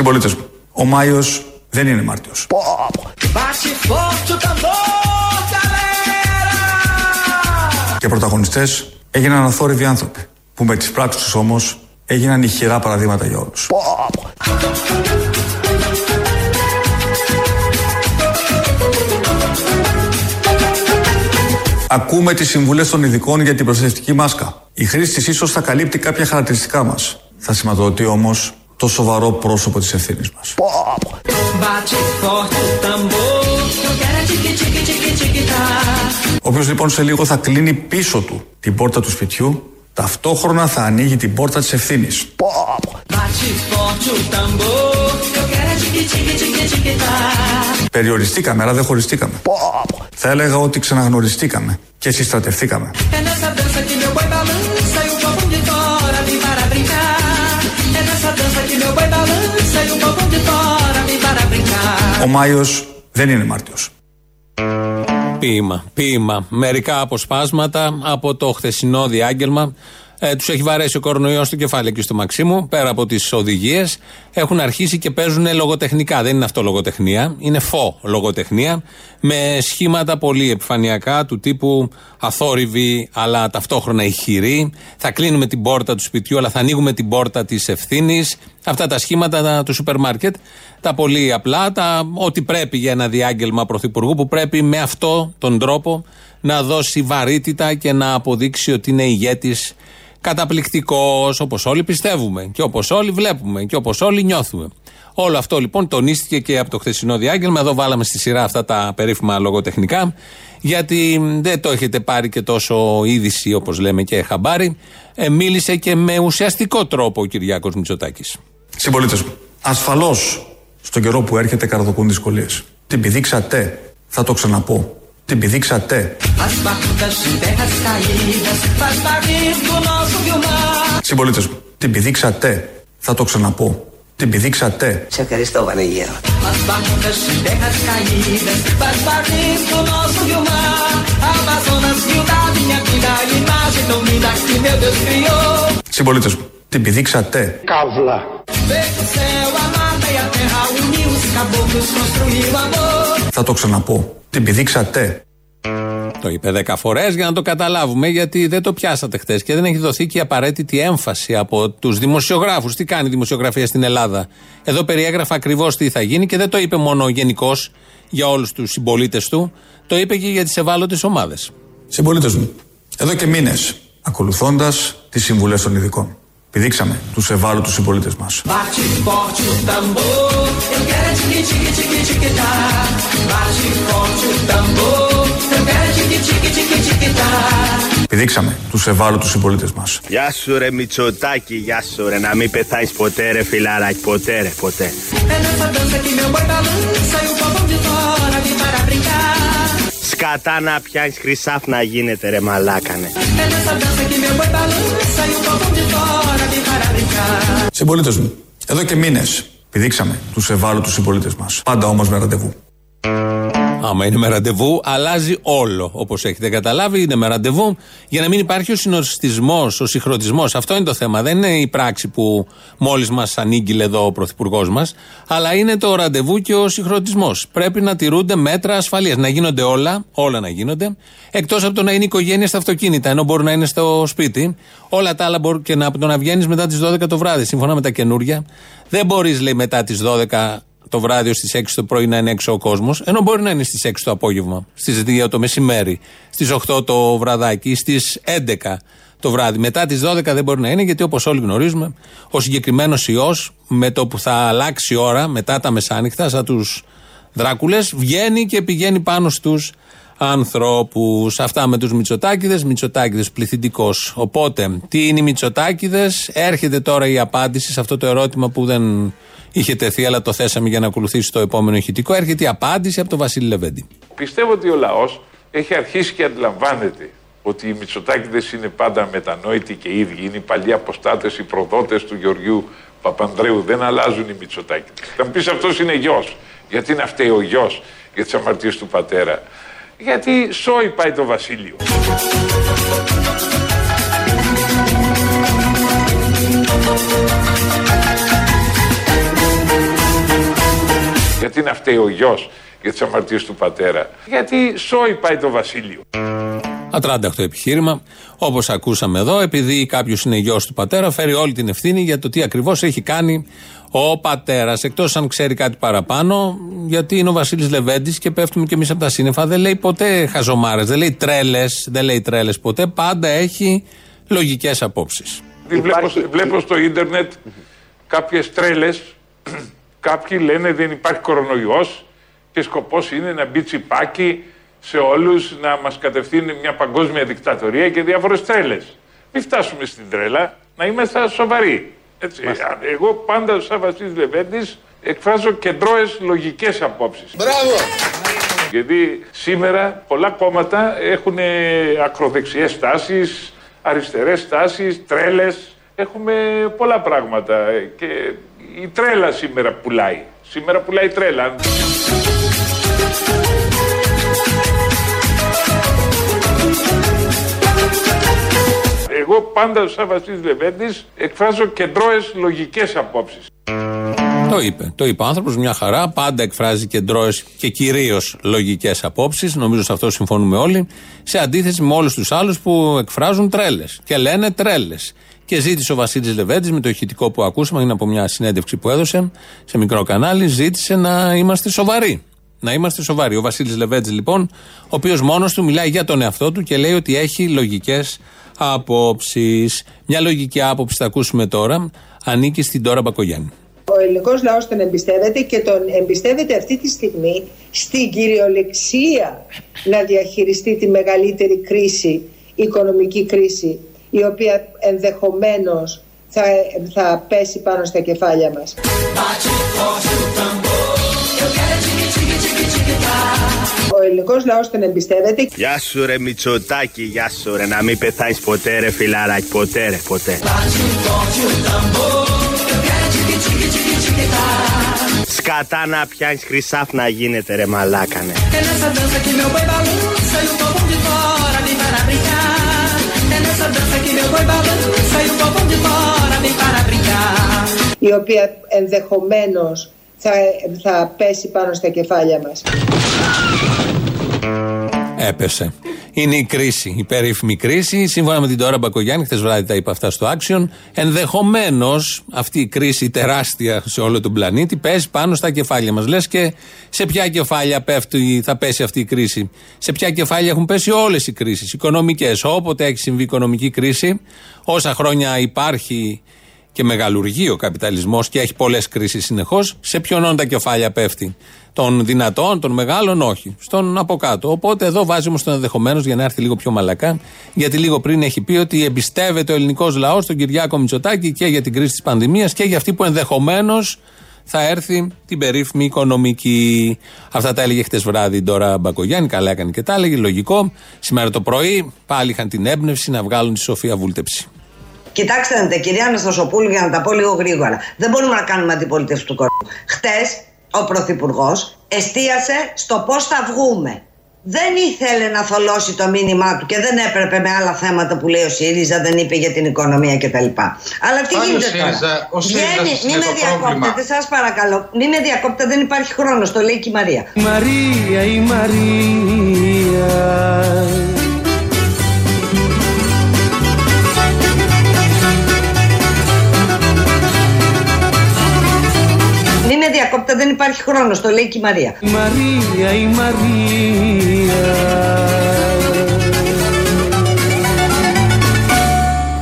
Συμπολίτες μου, ο Μάιος δεν είναι Μάρτιος. Και πρωταγωνιστές έγιναν αθόρυβοι άνθρωποι που με τις πράξεις τους όμως έγιναν ηχηρά παραδείγματα για όλους. Ακούμε τις συμβουλές των ειδικών για την προστατευτική μάσκα. Η χρήση της ίσως θα καλύπτει κάποια χαρακτηριστικά μας. Θα σηματοδοτεί όμως το σοβαρό πρόσωπο της ευθύνης μας. Όποιος λοιπόν σε λίγο θα κλείνει πίσω του την πόρτα του σπιτιού ταυτόχρονα θα ανοίγει την πόρτα της ευθύνης. Περιοριστήκαμε, αλλά δεν χωριστήκαμε. Θα έλεγα ότι ξαναγνωριστήκαμε και συστρατευτήκαμε. Ο Μάιος δεν είναι Μάρτιος. Ποίημα, ποίημα. Μερικά αποσπάσματα από το χθεσινό διάγγελμα ε, τους έχει βαρέσει ο κορονοϊός στο κεφάλι και στο Μαξίμου, πέρα από τις οδηγίες. Έχουν αρχίσει και παίζουν λογοτεχνικά. Δεν είναι αυτό λογοτεχνία, είναι φω λογοτεχνία. Με σχήματα πολύ επιφανειακά του τύπου αθόρυβη, αλλά ταυτόχρονα ηχηρή. Θα κλείνουμε την πόρτα του σπιτιού, αλλά θα ανοίγουμε την πόρτα της ευθύνης. Αυτά τα σχήματα του σούπερ μάρκετ. Τα πολύ απλά, τα ό,τι πρέπει για ένα διάγγελμα πρωθυπουργού που πρέπει με αυτό τον τρόπο να δώσει βαρύτητα και να αποδείξει ότι είναι ηγέτης καταπληκτικός, όπως όλοι πιστεύουμε και όπως όλοι βλέπουμε και όπως όλοι νιώθουμε. Όλο αυτό λοιπόν τονίστηκε και από το χθεσινό διάγγελμα. Εδώ βάλαμε στη σειρά αυτά τα περίφημα λογοτεχνικά, γιατί δεν το έχετε πάρει και τόσο είδηση όπως λέμε και χαμπάρι. Ε, μίλησε και με ουσιαστικό τρόπο ο Κυριάκος Μητσοτάκης. Συμπολίτες μου, ασφαλώς στον καιρό που έρχεται καραδοκούν δυσκολίες. Την πηδήξατε, θα το ξαναπώ την πηδήξατε. Συμπολίτες μου, την πηδήξατε. Θα το ξαναπώ. Την πηδήξατε. Σε ευχαριστώ Βανεγέρο. Συμπολίτες μου, την πηδήξατε. Καύλα. Θα το ξαναπώ. Την πηδήξατε; Το είπε δέκα φορές για να το καταλάβουμε, γιατί δεν το πιάσατε χθες και δεν έχει δοθεί και η απαραίτητη έμφαση από τους δημοσιογράφους. Τι κάνει η δημοσιογραφία στην Ελλάδα; Εδώ περιέγραφε ακριβώς τι θα γίνει και δεν το είπε μόνο γενικώ για όλους τους συμπολίτες του, το είπε και για τις ευάλωτες ομάδες. Συμπολίτες μου, εδώ και μήνες, ακολουθώντας τις συμβουλές των ειδικών, πηδήξαμε τους ευάλωτους συμπολίτες μας. Πηδήξαμε τους ευάλωτους συμπολίτες μας. Γεια σου ρε Μητσοτάκη, γεια σου ρε, να μην πεθάνεις ποτέ ρε φιλαράκι, ποτέ ρε, ποτέ. Σκατά να πιάνεις χρυσάφ να γίνεται ρε μαλάκανε. Συμπολίτες μου, εδώ και μήνες πηδήξαμε τους ευάλωτους συμπολίτες μας. Πάντα όμως με ραντεβού. Άμα είναι με ραντεβού, αλλάζει όλο. Όπως έχετε καταλάβει, είναι με ραντεβού για να μην υπάρχει ο συνοστισμός, ο συγχρονισμός. Αυτό είναι το θέμα. Δεν είναι η πράξη που μόλις μας ανήγγειλε εδώ ο Πρωθυπουργός μας, αλλά είναι το ραντεβού και ο συγχρονισμός. Πρέπει να τηρούνται μέτρα ασφαλείας. Να γίνονται όλα, όλα να γίνονται, εκτός από το να είναι οικογένεια στα αυτοκίνητα, ενώ μπορεί να είναι στο σπίτι. Όλα τα άλλα μπορεί και να, το να βγαίνεις μετά τις 12 το βράδυ, σύμφωνα με τα καινούρια. Δεν μπορείς, λέει, μετά τις 12 το βράδυ στις 6 το πρωί να είναι έξω ο κόσμος, ενώ μπορεί να είναι στις 6 το απόγευμα, στις 2 το μεσημέρι, στις 8 το βραδάκι, στις 11 το βράδυ. Μετά τις 12 δεν μπορεί να είναι, γιατί όπως όλοι γνωρίζουμε, ο συγκεκριμένος ιός με το που θα αλλάξει η ώρα, μετά τα μεσάνυχτα, σαν τους Δράκουλες, βγαίνει και πηγαίνει πάνω στους ανθρώπους. Αυτά με τους Μητσοτάκηδες. Μητσοτάκηδες πληθυντικός. Οπότε, τι είναι οι Μητσοτάκηδες, έρχεται τώρα η απάντηση σε αυτό το ερώτημα που δεν είχε τεθεί, αλλά το θέσαμε για να ακολουθήσει το επόμενο ηχητικό. Έρχεται η απάντηση από τον Βασίλη Λεβέντη. Πιστεύω ότι ο λαός έχει αρχίσει και αντιλαμβάνεται ότι οι Μητσοτάκηδες είναι πάντα μετανόητοι και ίδιοι. Είναι οι παλιοί αποστάτες, οι προδότες του Γεωργιού Παπανδρέου. Δεν αλλάζουν οι Μητσοτάκηδες. Θα μου πεις αυτός είναι γιος. Γιατί είναι φταίει ο γιος για τις αμαρτίες του πατέρα; Γιατί σόι πάει το βασίλειο. Γιατί να φταίει ο γιος για τις αμαρτίες του πατέρα. Γιατί σόι πάει το βασίλειο. Ατράνταχτο επιχείρημα. Όπως ακούσαμε εδώ, επειδή κάποιος είναι γιος του πατέρα, φέρει όλη την ευθύνη για το τι ακριβώς έχει κάνει ο πατέρας. Εκτός αν ξέρει κάτι παραπάνω, γιατί είναι ο Βασίλης Λεβέντης και πέφτουμε κι εμείς από τα σύννεφα. Δεν λέει ποτέ χαζομάρες, δεν λέει τρέλες, δεν λέει τρέλες ποτέ. Πάντα έχει λογικές απόψεις. Βλέπω, βλέπω στο ίντερνετ κάποιες τρέλες. Κάποιοι λένε δεν υπάρχει κορονοϊός και σκοπός είναι να μπει τσιπάκι σε όλους να μας κατευθύνει μια παγκόσμια δικτατορία και διάφορες τρέλες. Μην φτάσουμε στην τρέλα, να είμαστε σοβαροί. Έτσι. Εγώ πάντα σαν Βασίλης Λεβέντης εκφράζω κεντρώες λογικές απόψεις. Μπράβο! Γιατί σήμερα πολλά κόμματα έχουν ακροδεξιές τάσεις, αριστερές τάσεις, τρέλες. Έχουμε πολλά πράγματα και η τρέλα σήμερα πουλάει. Σήμερα πουλάει τρέλα. Εγώ πάντα σαν Βασίλης Λεβέντης εκφράζω κεντρώες λογικές απόψεις. Το είπε. Το είπε ο άνθρωπος μια χαρά. Πάντα εκφράζει κεντρώες και κυρίως λογικές απόψεις. Νομίζω σε αυτό συμφωνούμε όλοι. Σε αντίθεση με όλους τους άλλους που εκφράζουν τρέλες. Και λένε τρέλες. Και ζήτησε ο Βασίλης Λεβέντης με το ηχητικό που ακούσαμε, είναι από μια συνέντευξη που έδωσε σε μικρό κανάλι, ζήτησε να είμαστε σοβαροί. Να είμαστε σοβαροί. Ο Βασίλης Λεβέντης, λοιπόν, ο οποίος μόνος του μιλάει για τον εαυτό του και λέει ότι έχει λογικές απόψεις. Μια λογική άποψη θα ακούσουμε τώρα, ανήκει στην Τώρα Μπακογιάννη. Ο ελληνικός λαός τον εμπιστεύεται και τον εμπιστεύεται αυτή τη στιγμή στην κυριολεξία να διαχειριστεί τη μεγαλύτερη κρίση, οικονομική κρίση, η οποία ενδεχομένως θα, θα πέσει πάνω στα κεφάλια μας. Ο ελληνικός λαός τον εμπιστεύεται. Γεια σου ρε Μητσοτάκη, γεια σου ρε Να μην πεθάνει ποτέ ρε φιλαράκι, ποτέ ρε, ποτέ Σκατά να πιάνεις χρυσάφ να γίνεται ρε μαλάκανε η οποία ενδεχομένως θα, θα πέσει πάνω στα κεφάλια μας. Έπεσε. Είναι η κρίση, η περίφημη κρίση. Σύμφωνα με την Τώρα Μπακογιάννη, χθες βράδυ τα είπα αυτά στο Action. Ενδεχομένως αυτή η κρίση τεράστια σε όλο τον πλανήτη πέσει πάνω στα κεφάλια μας. Λες και σε ποια κεφάλια πέφτει, θα πέσει αυτή η κρίση. Σε ποια κεφάλια έχουν πέσει όλες οι κρίσεις, οικονομικές. Όποτε έχει συμβεί οικονομική κρίση, όσα χρόνια υπάρχει και μεγαλουργεί ο καπιταλισμός και έχει πολλές κρίσεις συνεχώς, σε ποιον τα κεφάλια πέφτει; Των δυνατών, των μεγάλων, όχι. Στον από κάτω. Οπότε εδώ βάζει όμω τον ενδεχομένως για να έρθει λίγο πιο μαλακά, γιατί λίγο πριν έχει πει ότι εμπιστεύεται ο ελληνικός λαός τον Κυριάκο Μητσοτάκη και για την κρίση της πανδημίας και για αυτή που ενδεχομένως θα έρθει την περίφημη οικονομική. Αυτά τα έλεγε χτες βράδυ τώρα Μπακογιάννη, καλά έκανε και τα έλεγε, λογικό. Σήμερα το πρωί πάλι είχαν την έμπνευση να βγάλουν τη Σοφία Βούλτεψη. Κοιτάξτε να κυρία Αναστασοπούλου, για να τα πω λίγο γρήγορα. Δεν μπορούμε να κάνουμε αντιπολίτευση του κόσμου. Χτες ο Πρωθυπουργός εστίασε στο πώς θα βγούμε. Δεν ήθελε να θολώσει το μήνυμά του και δεν έπρεπε με άλλα θέματα που λέει ο ΣΥΡΙΖΑ, δεν είπε για την οικονομία κτλ. Αλλά αυτή γίνεται τώρα; Ο Βγαίνει, μην με διακόπτετε, σας παρακαλώ. Μην με διακόπτετε, δεν υπάρχει χρόνος. Το λέει και η Μαρία. Η Μαρία, η Μαρία. Μην με διακόπτετε, δεν υπάρχει χρόνος. Το λέει και η Μαρία. Η Μαρία, η Μαρία.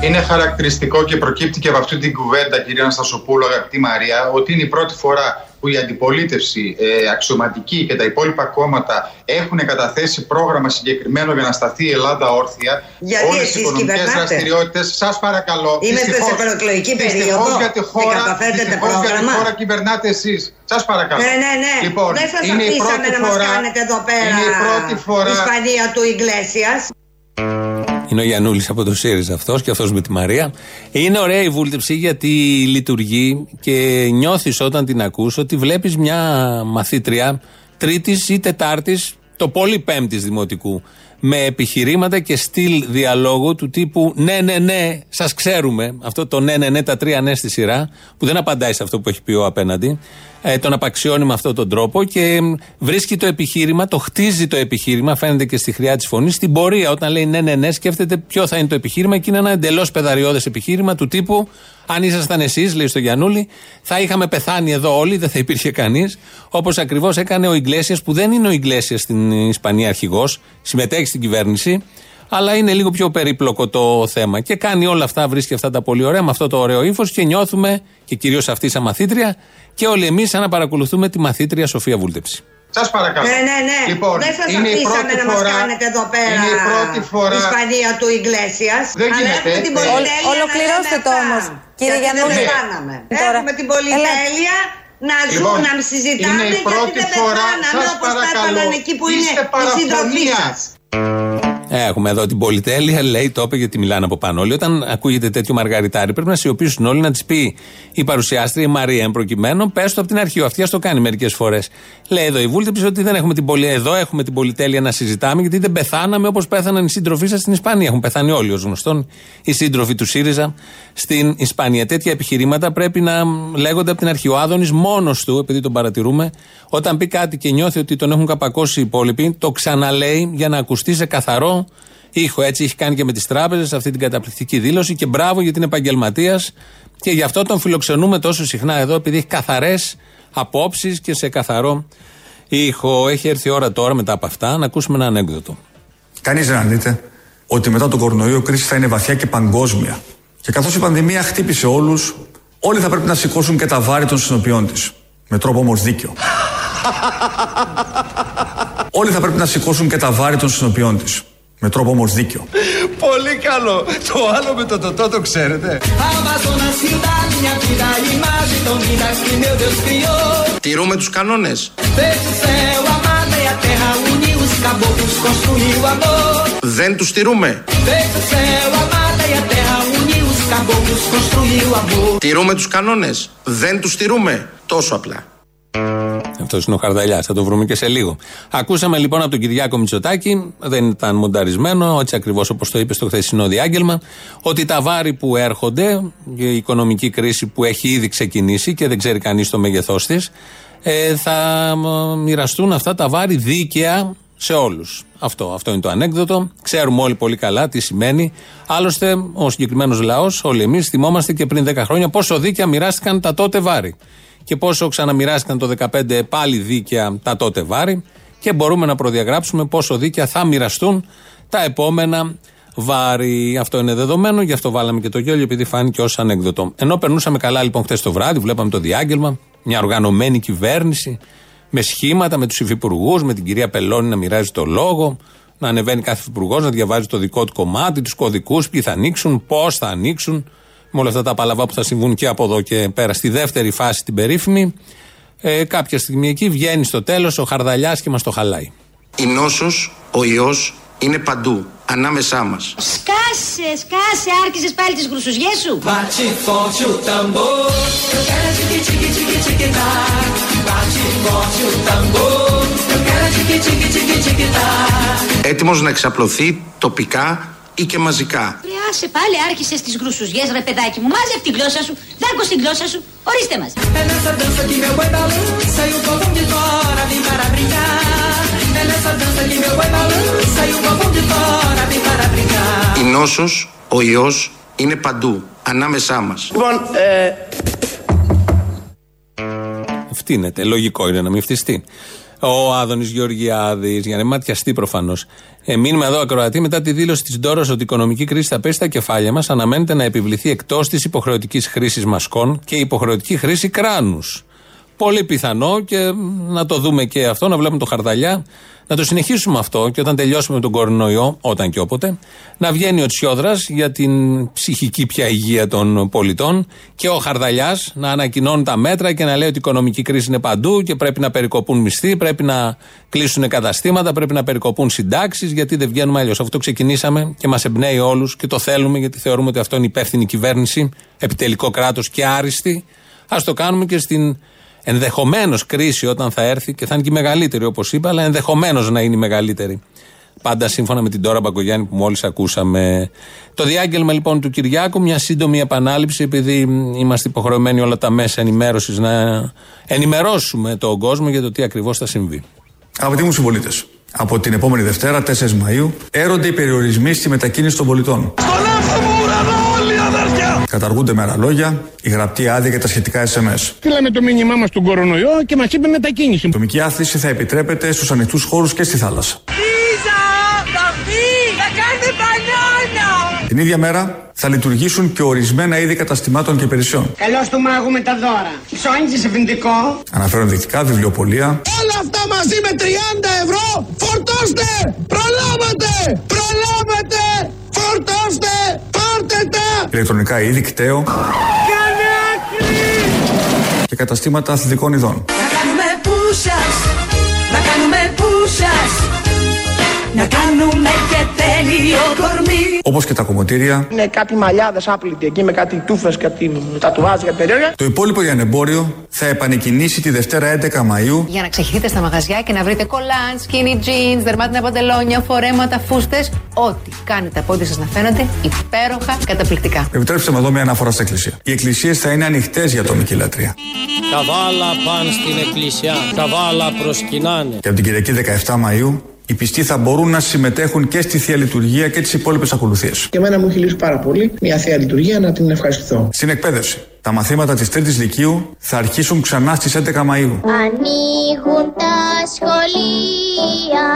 Είναι χαρακτηριστικό και προκύπτει και από αυτή την κουβέντα, κυρία Αναστασοπούλου, αγαπητή Μαρία, ότι είναι η πρώτη φορά που η αντιπολίτευση ε, αξιωματική και τα υπόλοιπα κόμματα έχουν καταθέσει πρόγραμμα συγκεκριμένο για να σταθεί η Ελλάδα όρθια. Γιατί Όλες εσείς οι οικονομικές κυβερνάτε; δραστηριότητες. Σας παρακαλώ. Είμαστε δυστυχώς- σε προεκλογική δυστυχώς περίοδο για τη και χώρα, καταθέτετε δυστυχώς για τη πρόγραμμα. χώρα κυβερνάτε εσείς. Σας παρακαλώ. Ναι, ναι, ναι. Λοιπόν, δεν σας είναι η αφήσαμε πρώτη να μας φορά- κάνετε εδώ πέρα Είναι η πρώτη φορά Ισπανία του Ιγκλέσιας. Είναι ο Γιανούλης από το ΣΥΡΙΖΑ αυτός και αυτός με τη Μαρία. Είναι ωραία η βούλτεψη γιατί λειτουργεί και νιώθεις όταν την ακούς ότι βλέπεις μια μαθήτρια τρίτης ή τετάρτης, το πολύ πέμπτης δημοτικού. με επιχειρήματα και στυλ διαλόγου του τύπου ναι, ναι, ναι, σας ξέρουμε. Αυτό το ναι, ναι, ναι, τα τρία ναι στη σειρά, που δεν απαντάει σε αυτό που έχει πει ο απέναντι. Ε, τον απαξιώνει με αυτόν τον τρόπο και βρίσκει το επιχείρημα, το χτίζει το επιχείρημα, φαίνεται και στη χρειά της φωνής. Στην πορεία, όταν λέει ναι, ναι, ναι, σκέφτεται ποιο θα είναι το επιχείρημα και είναι ένα εντελώς πεδαριώδες επιχείρημα του τύπου αν ήσασταν εσείς, λέει στο Γιανούλη, θα είχαμε πεθάνει εδώ όλοι, δεν θα υπήρχε κανείς. Όπως ακριβώς έκανε ο Ιγκλέσιας, που δεν είναι ο Ιγκλέσιας στην Ισπανία αρχηγός, συμμετέχει στην κυβέρνηση, αλλά είναι λίγο πιο περίπλοκο το θέμα. Και κάνει όλα αυτά, βρίσκει αυτά τα πολύ ωραία, με αυτό το ωραίο ύφος και νιώθουμε, και κυρίως αυτή σαν μαθήτρια, και όλοι εμείς σαν να παρακολουθούμε τη μαθήτρια Σοφία Βούλτεψη. Σας παρακαλώ. Ναι, ναι, ναι. Λοιπόν, δεν σας είναι η αφήσαμε πρώτη να μας φορά- κάνετε εδώ πέρα είναι η πρώτη φορά- Ισπανία του Ιγκλέσιας. Δεν Αλλά γίνεται. έχουμε την Ε, πολυτέλεια Ολ- ολοκληρώστε να το λέμε όμως, αυτά. κύριε Γιατί Γιαννούλη. Δεν Ναι. κάναμε. Τώρα, Έχουμε την πολυτέλεια να Λοιπόν, ζούμε, να συζητάμε είναι η γιατί πρώτη δεν φορά, πεθάναμε σας όπως παρακαλώ, πέθαναν εκεί που είναι είστε οι σύντροφοί παραφωνία. σας. Έχουμε εδώ την πολυτέλεια, λέει, το είπε γιατί μιλάνε από πάνω όλοι. Όταν ακούγεται τέτοιο μαργαριτάρι, πρέπει να σιωπήσουν όλοι να της πει η παρουσιάστρια, η Μαρία, εν προκειμένου, πες το από την αρχή. Ο Αυτιάς το κάνει μερικές φορές. Λέει εδώ η Βούλτεψη ότι δεν έχουμε την πολυ... εδώ έχουμε την πολυτέλεια να συζητάμε, γιατί δεν πεθάναμε όπως πέθαναν οι σύντροφοί σας στην Ισπανία. Έχουν πεθάνει όλοι ως γνωστόν οι σύντροφοι του ΣΥΡΙΖΑ στην Ισπανία. Τέτοια επιχειρήματα πρέπει να λέγονται από την αρχή. Ο Άδωνης μόνος του, επειδή τον παρατηρούμε, όταν πει κάτι και νιώθει ότι τον έχουν καπακώσει οι υπόλοιποι, το ξαναλέει για να ακουστεί σε καθαρό ήχο. Έτσι έχει κάνει και με τις τράπεζες αυτή την καταπληκτική δήλωση και μπράβο γιατί είναι επαγγελματίας και γι' αυτό τον φιλοξενούμε τόσο συχνά εδώ, επειδή έχει καθαρές απόψεις και σε καθαρό ήχο. Έχει έρθει η ώρα τώρα μετά από αυτά να ακούσουμε ένα ανέκδοτο. Κανείς δεν αρνείται ότι μετά τον κορονοϊό η κρίση θα είναι βαθιά και παγκόσμια. Και καθώς η πανδημία χτύπησε όλους, όλοι θα πρέπει να σηκώσουν και τα βάρη των συνοποιών της. Με τρόπο όμως δίκαιο. Όλοι θα πρέπει να σηκώσουν και τα βάρη των συνοποιών τη. Με τρόπο όμως δίκαιο. Πολύ καλό. Το άλλο με το τοτό το ξέρετε. Amazonas, cidade, minha vida, imagem tão linda que meu Deus criou. Τηρούμε τους κανόνες. Fez o céu, a mata e a terra, uniu os caboclos, construiu amor. Δεν τους τηρούμε. Fez o céu, a mata e a terra, uniu os caboclos, construiu amor. Τηρούμε τους κανόνες. Δεν τους τηρούμε. Τόσο απλά. Αυτός είναι ο Χαρδαλιάς, θα το βρούμε και σε λίγο. Ακούσαμε λοιπόν από τον Κυριάκο Μητσοτάκη, δεν ήταν μονταρισμένο, έτσι ακριβώς όπως το είπε στο χθεσινό διάγγελμα, ότι τα βάρη που έρχονται, η οικονομική κρίση που έχει ήδη ξεκινήσει και δεν ξέρει κανείς το μέγεθός της, ε, θα μ, μοιραστούν αυτά τα βάρη δίκαια σε όλους. Αυτό, αυτό είναι το ανέκδοτο. Ξέρουμε όλοι πολύ καλά τι σημαίνει. Άλλωστε, ο συγκεκριμένος λαός, όλοι εμείς, θυμόμαστε και πριν 10 χρόνια πόσο δίκαια μοιράστηκαν τα τότε βάρη και πόσο ξαναμοιράστηκαν το 2015 πάλι δίκαια τα τότε βάρη και μπορούμε να προδιαγράψουμε πόσο δίκαια θα μοιραστούν τα επόμενα βάρη. Αυτό είναι δεδομένο, γι' αυτό βάλαμε και το γέλιο, επειδή φάνηκε ως ανέκδοτο. Ενώ περνούσαμε καλά λοιπόν χθες το βράδυ, βλέπαμε το διάγγελμα, μια οργανωμένη κυβέρνηση, με σχήματα, με τους υφυπουργούς, με την κυρία Πελώνη να μοιράζει το λόγο, να ανεβαίνει κάθε υπουργό, να διαβάζει το δικό του κομμάτι, τους κωδικούς, ποιοι θα ανοίξουν, πώς θα ανοίξουν, με όλα αυτά τα παλαβά που θα συμβούν και από εδώ και πέρα. Στη δεύτερη φάση, την περίφημη, ε, κάποια στιγμή εκεί βγαίνει στο τέλος ο Χαρδαλιάς και μας το χαλάει. Η νόσος, ο ιός, είναι παντού. Ανάμεσά μας. Σκάσε, σκάσε, άρχισες πάλι τις γρουσουζιές σου. Bate forte o tambor, eu quero tique tique tique tique tá. Bate forte o tambor, eu quero tique tique tique tique tá. Έτοιμος να εξαπλωθεί τοπικά ή και μαζικά. Ρε άσε πάλι άρχισες τις γρουσουζιές ρε παιδάκι μου. Μάζευ τη γλώσσα σου, δάκω στην γλώσσα σου. Ορίστε μας. É nessa dança que meu boi balança e o povão de fora vem para brincar. É nessa dança que meu boi balança e o povão de fora vem para brincar. Η νόσος, ο ιός, είναι παντού. Ανάμεσά μας. Φτύνεται. Λογικό είναι να μην φτιστεί. Ο Άδωνης Γεωργιάδης, για να μην ματιαστεί προφανώς. Ε, μείνουμε εδώ ακροατή μετά τη δήλωση της Ντόρας ότι η οικονομική κρίση θα πέσει στα κεφάλια μας. Αναμένεται να επιβληθεί εκτός της υποχρεωτικής χρήσης μασκών και η υποχρεωτική χρήση κράνους. Πολύ πιθανό και να το δούμε και αυτό, να βλέπουμε το χαρδαλιά, να το συνεχίσουμε αυτό και όταν τελειώσουμε με τον κορονοϊό, όταν και όποτε, να βγαίνει ο Τσιόδρας για την ψυχική πια υγεία των πολιτών και ο Χαρδαλιάς να ανακοινώνει τα μέτρα και να λέει ότι η οικονομική κρίση είναι παντού και πρέπει να περικοπούν μισθοί, πρέπει να κλείσουν καταστήματα, πρέπει να περικοπούν συντάξεις, γιατί δεν βγαίνουμε αλλιώς. Αυτό ξεκινήσαμε και μας εμπνέει όλους και το θέλουμε γιατί θεωρούμε ότι αυτό είναι υπεύθυνη κυβέρνηση, επιτελικό κράτος και άριστη. Α το κάνουμε και στην ενδεχομένως κρίση όταν θα έρθει και θα είναι και η μεγαλύτερη όπως είπα, αλλά ενδεχομένως να είναι η μεγαλύτερη. Πάντα σύμφωνα με την Τώρα Μπαγκογιάννη που μόλις ακούσαμε. Το διάγγελμα λοιπόν του Κυριάκου, μια σύντομη επανάληψη, επειδή είμαστε υποχρεωμένοι όλα τα μέσα ενημέρωσης να ενημερώσουμε τον κόσμο για το τι ακριβώς θα συμβεί. Αγαπητοί μου συμπολίτες, από την επόμενη Δευτέρα, 4 Μαου, έρονται οι περιορισμοί στη μετακίνηση των πολιτών. Καταργούνται με άλλα λόγια η γραπτή άδεια και τα σχετικά SMS. Στείλαμε το μήνυμά μας στον κορονοϊό και μας είπε μετακίνηση. Η ατομική άθληση θα επιτρέπεται στους ανοιχτούς χώρους και στη θάλασσα. Λίζα, καφί, θα κάνει μπανάνα. Την ίδια μέρα θα λειτουργήσουν και ορισμένα είδη καταστημάτων και υπηρεσιών. Καλώ του μάγου με τα δώρα. Ψώνιζε σε φυντικό. Αναφέρω ενδεικτικά βιβλιοπολία, Όλα αυτά μαζί με 30 ευρώ φορτώστε! Προλάβατε! Προλάβατε! Φορτώστε! Πάρτε τα! ηλεκτρονικά είδη, κταίο και καταστήματα αθλητικών ειδών. Να κάνουμε πούσας, να κάνουμε πούσας. Να κάνουμε και τέλειο κορμί. Όπως και τα κομμωτήρια, Είναι κάτι μαλλιάδες άπλητοι εκεί με κάτι τούφες, κάτι τατουάζ, κάτι περίεργα. το υπόλοιπο λιανεμπόριο θα επανεκκινήσει τη Δευτέρα 11 Μαΐου Για να ξεχυθείτε στα μαγαζιά και να βρείτε κολάν, skinny jeans, δερμάτινα παντελόνια, φορέματα, φούστες. Ό,τι κάνετε τα πόδια σας να φαίνονται υπέροχα, καταπληκτικά. Επιτρέψτε με εδώ μια αναφορά στην Εκκλησία. Οι εκκλησίες θα είναι ανοιχτές για ατομική λατρεία. Καβάλα πάνε στην εκκλησιά, καβάλα προσκυνάνε. Και από την Κυριακή 17 Μαΐου οι πιστοί θα μπορούν να συμμετέχουν και στη θεία λειτουργία και τις υπόλοιπες ακολουθίες. Και εμένα μου έχει λύσει πάρα πολύ μια θεία λειτουργία να την ευχαριστηθώ. Στην εκπαίδευση. Τα μαθήματα της Τρίτης Λυκείου θα αρχίσουν ξανά στις 11 Μαΐου. Ανοίγουν τα σχολεία,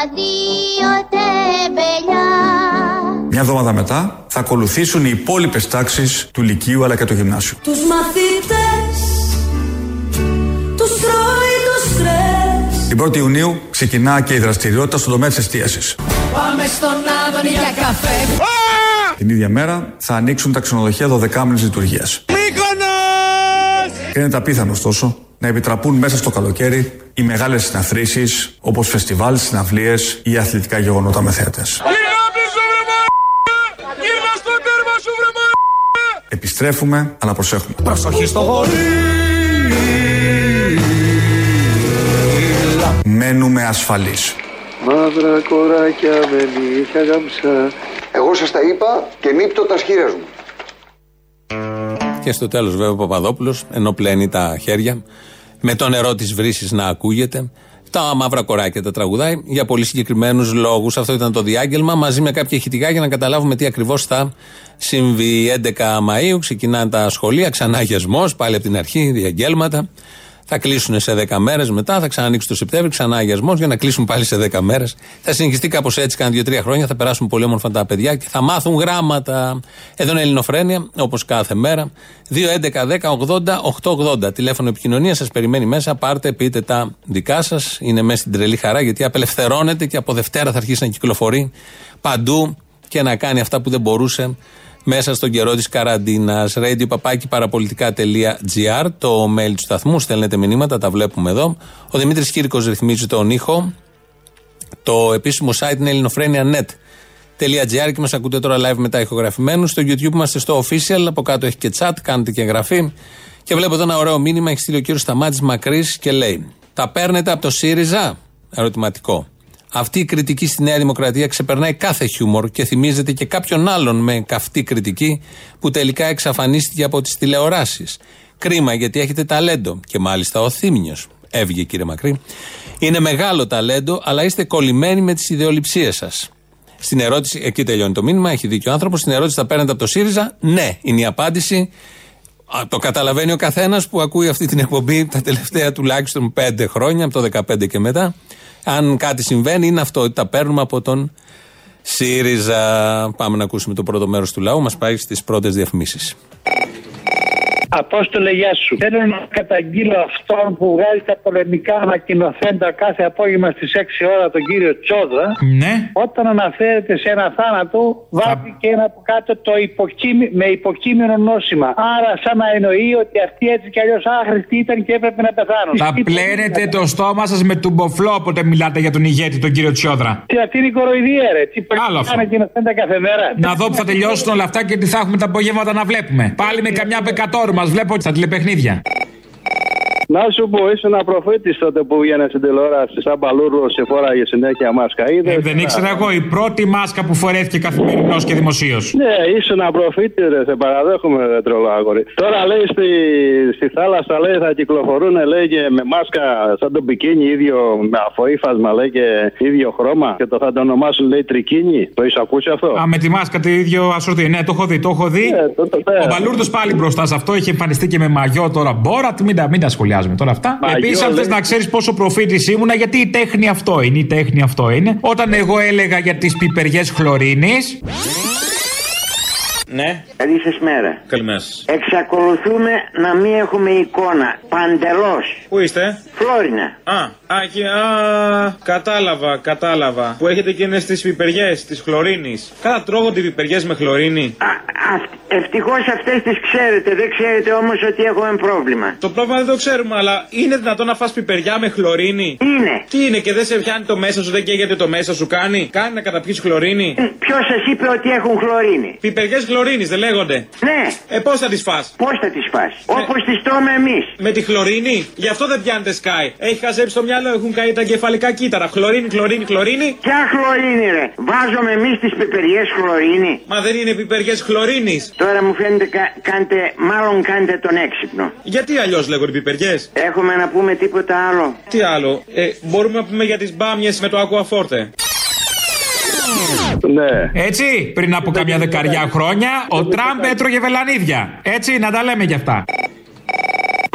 αδείο τεμπελιά. Μια εβδομάδα μετά θα ακολουθήσουν οι υπόλοιπες τάξεις του Λυκείου αλλά και του Γυμνάσιου. Τους μαθητές, Την 1η Ιουνίου ξεκινά και η δραστηριότητα στον τομέα της εστίασης. Πάμε στον Άδωνη για καφέ. Την ίδια μέρα θα ανοίξουν τα ξενοδοχεία 12 μήνε λειτουργίας. Και είναι απίθανο ωστόσο να επιτραπούν μέσα στο καλοκαίρι οι μεγάλες συναθρήσεις όπως φεστιβάλ, συναυλίες ή αθλητικά γεγονότα με θέατε. Επιστρέφουμε, αλλά προσέχουμε. Προσοχή στο γορί. Μένουμε ασφαλείς. Μαύρα κοράκια με νύχια γαμψά. Εγώ σας τα είπα και νύπτω τα σχήρες μου. Και στο τέλος, βέβαια, ο Παπαδόπουλος, ενώ πλένει τα χέρια, με το νερό της βρύσης να ακούγεται, τα μαύρα κοράκια τα τραγουδάει για πολύ συγκεκριμένους λόγους. Αυτό ήταν το διάγγελμα, μαζί με κάποια ηχητικά για να καταλάβουμε τι ακριβώς θα συμβεί. 11 Μαου ξεκινάνε τα σχολεία, ξανά γεσμό, πάλι από την αρχή, διαγγέλματα. Θα κλείσουν σε 10 μέρες μετά, θα ξανανοίξει το Σεπτέμβριο, ξανά αγιασμός για να κλείσουν πάλι σε 10 μέρες. Θα συνεχιστεί κάπως έτσι, κάνα 2-3 χρόνια, θα περάσουν πολύ όμορφα τα παιδιά και θα μάθουν γράμματα. Εδώ είναι η Ελληνοφρένεια, όπως κάθε μέρα. 2-11-10-80-880. Τηλέφωνο επικοινωνίας σας περιμένει μέσα. Πάρτε, πείτε τα δικά σας. Είναι μέσα στην τρελή χαρά γιατί απελευθερώνεται και από Δευτέρα θα αρχίσει να κυκλοφορεί παντού και να κάνει αυτά που δεν μπορούσε μέσα στον καιρό της καραντίνας. Radio παπάκι παραπολιτικά.gr, το mail του σταθμού. Στέλνετε μηνύματα, τα βλέπουμε εδώ. Ο Δημήτρης Κύρκο ρυθμίζει τον ήχο. Το επίσημο site είναι ελληνοφρένια.net.gr και μας ακούτε τώρα live μετά ηχογραφημένους. Στο YouTube είμαστε στο official. Από κάτω έχει και chat, κάνετε και εγγραφή. Και βλέπω εδώ ένα ωραίο μήνυμα. Έχει στείλει ο κύριος Σταμάτης Μακρύς και λέει: Τα παίρνετε από το ΣΥΡΙΖΑ; Ερωτηματικό. Αυτή η κριτική στη Νέα Δημοκρατία ξεπερνάει κάθε χιούμορ και θυμίζεται και κάποιον άλλον με καυτή κριτική που τελικά εξαφανίστηκε από τις τηλεοράσεις. Κρίμα γιατί έχετε ταλέντο. Και μάλιστα ο Θήμιος. Έβγε κύριε Μακρύ. Είναι μεγάλο ταλέντο, αλλά είστε κολλημένοι με τις ιδεολειψίες σας. Στην ερώτηση, εκεί τελειώνει το μήνυμα, έχει δίκιο ο άνθρωπος. Στην ερώτηση, θα παίρνετε από το ΣΥΡΙΖΑ; Ναι, είναι η απάντηση. Α, Το καταλαβαίνει ο καθένας που ακούει αυτή την εκπομπή τα τελευταία τουλάχιστον πέντε χρόνια, από το 2015 και μετά. Αν κάτι συμβαίνει, είναι αυτό ότι τα παίρνουμε από τον ΣΥΡΙΖΑ. Πάμε να ακούσουμε το πρώτο μέρος του λαού. Μας πάει στις πρώτες διαφημίσεις. Απόστολε, γεια σου. Θέλω να καταγγείλω αυτόν που βγάζει τα πολεμικά ανακοινοθέντα κάθε απόγευμα στις 6 ώρα τον κύριο Τσόδρα. Ναι. Όταν αναφέρεται σε ένα θάνατο, βάζει και ένα από κάτω το υποκείμη, με υποκείμενο νόσημα. Άρα, σαν να εννοεί ότι αυτοί έτσι κι αλλιώς άχρηστοι ήταν και έπρεπε να πεθάνουν. Θα Τι πλένετε το στόμα σας με τουμποφλό όποτε μιλάτε για τον ηγέτη, τον κύριο Τσιόδρα. Τι αυτή είναι η κοροϊδία, ρε. Τι Άλλος αυτό. ανακοινοθέντα κάθε μέρα. Να δω που θα τελειώσουν όλα αυτά και τι θα έχουμε τα απογεύματα να βλέπουμε. Πάλι με καμιά πεκατόρου μας βλέπω στα τηλεπαιχνίδια. Να σου πω, είσαι ένα προφήτης τότε που βγαίνεις στην τηλεόραση. Σαν παλούρο σε φόραγε συνέχεια μάσκα. Είδες, Ε, δεν ήξερα εγώ, η πρώτη μάσκα που φορέθηκε καθημερινό και δημοσίως. Ναι, είσαι ένα προφήτη, ρε, σε παραδέχομαι, ρε, τρελό αγόρι. Τώρα λέει στη, στη θάλασσα, λέει, θα κυκλοφορούν, λέει, και με μάσκα σαν τον πικίνι, ίδιο με αφοήφασμα, λέει, και ίδιο χρώμα. Και το θα το ονομάσουν, λέει, τρικίνι. Το είσαι ακούσει αυτό; Α, με τη μάσκα το ίδιο ασορτή. Ναι, το έχω δει, το έχω δει. Ο Μπαλούρδος πάλι μπροστά σε αυτό, είχε εμφανιστεί και με μαγιό τώρα. Μπόρα, μην τα, μην τα σχολιάζουμε τώρα αυτά. Μαγιό, Επίσης, αν θες λέει. να ξέρεις πόσο προφήτης ήμουνα, γιατί η τέχνη αυτό είναι. Η τέχνη αυτό είναι. Όταν εγώ έλεγα για τις πιπεριές χλωρίνης. Ναι. Καλησπέρα. Καλημέρα σας. Εξακολουθούμε να μην έχουμε εικόνα. Παντελώς. Πού είστε; Φλόρινα. Α, α, και, α, κατάλαβα, κατάλαβα. Που έχετε και είναι στις πιπεριές της χλωρίνης. Κάτα τρώγονται οι πιπεριές με χλωρίνη. Ευτυχώς αυτές τις ξέρετε. Δεν ξέρετε όμως ότι έχουμε πρόβλημα. Το πρόβλημα δεν το ξέρουμε, αλλά είναι δυνατόν να φας πιπεριά με χλωρίνη; Είναι. Τι είναι και δεν σε πιάνει το μέσα σου, δεν καίγεται το μέσα σου, κάνει; Κάνει να καταπιείς χλωρίνη; Ποιος σας είπε ότι έχουν χλωρίνη; Πιπεριές χλωρίνη, δεν λέγονται; Ναι. Ε, πώς θα τις φας; Πώς θα τις φας; Όπως τις τρώμε εμείς. Με τη χλωρίνη; Γι' αυτό δεν πιάνετε σκάι. Έχει χαζέψει το μυαλό, έχουν καεί τα κεφαλικά κύτταρα. Χλωρίνη, χλωρίνη, χλωρίνη. Ποια χλωρίνη, ρε; Βάζουμε εμείς τις πιπεριές χλωρίνη. Μα δεν είναι πιπεριές χλωρίνης. Τώρα μου φαίνεται κα- κάντε, μάλλον κάντε τον έξυπνο. Γιατί αλλιώς λέγονται πιπεριές; Έχουμε να πούμε τίποτα άλλο. Τι άλλο; Ε, μπορούμε να πούμε για τις μπάμιες με το ακουαφόρτε. Ναι. Έτσι, πριν από καμιά δεκαριά χρόνια, ο Τραμπ έτρωγε βελανίδια. Έτσι, να τα λέμε κι αυτά.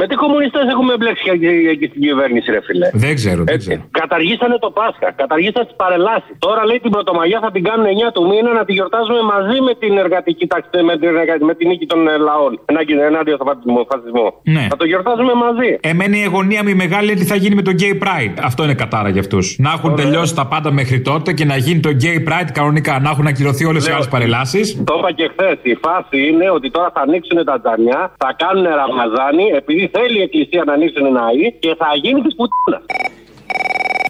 Με τι κομμουνιστές έχουμε μπλέξει και- εκεί στην κυβέρνηση, ρε φίλε; Δεν ξέρω, δεν ξέρω. Καταργήσανε το Πάσχα, καταργήσανε τις παρελάσεις. Τώρα λέει την Πρωτομαγιά θα την κάνουν 9 του μήνα να τη γιορτάζουμε μαζί με την εργατική τάξη, με την, εργα- με την νίκη των ε, λαών. Ενάντια ενάντια στο φασισμό. φασισμό. Ναι. Θα το γιορτάζουμε μαζί. Εμένα η αγωνία μου η μεγάλη είναι τι θα γίνει με το Gay Pride. Αυτό είναι κατάρα για αυτούς. Να έχουν τελειώσει τα πάντα μέχρι τότε και να γίνει το Gay Pride κανονικά. Να έχουν ακυρωθεί όλες οι Λέω, άλλες παρελάσεις. Το είπα και χθες. Η φάση είναι ότι τώρα θα ανοίξουν τα τζανιά, θα κάνουν ραμαζάνι, επειδή θέλει η Εκκλησία να ανοίξουν ναοί και θα γίνει της πουτίνα.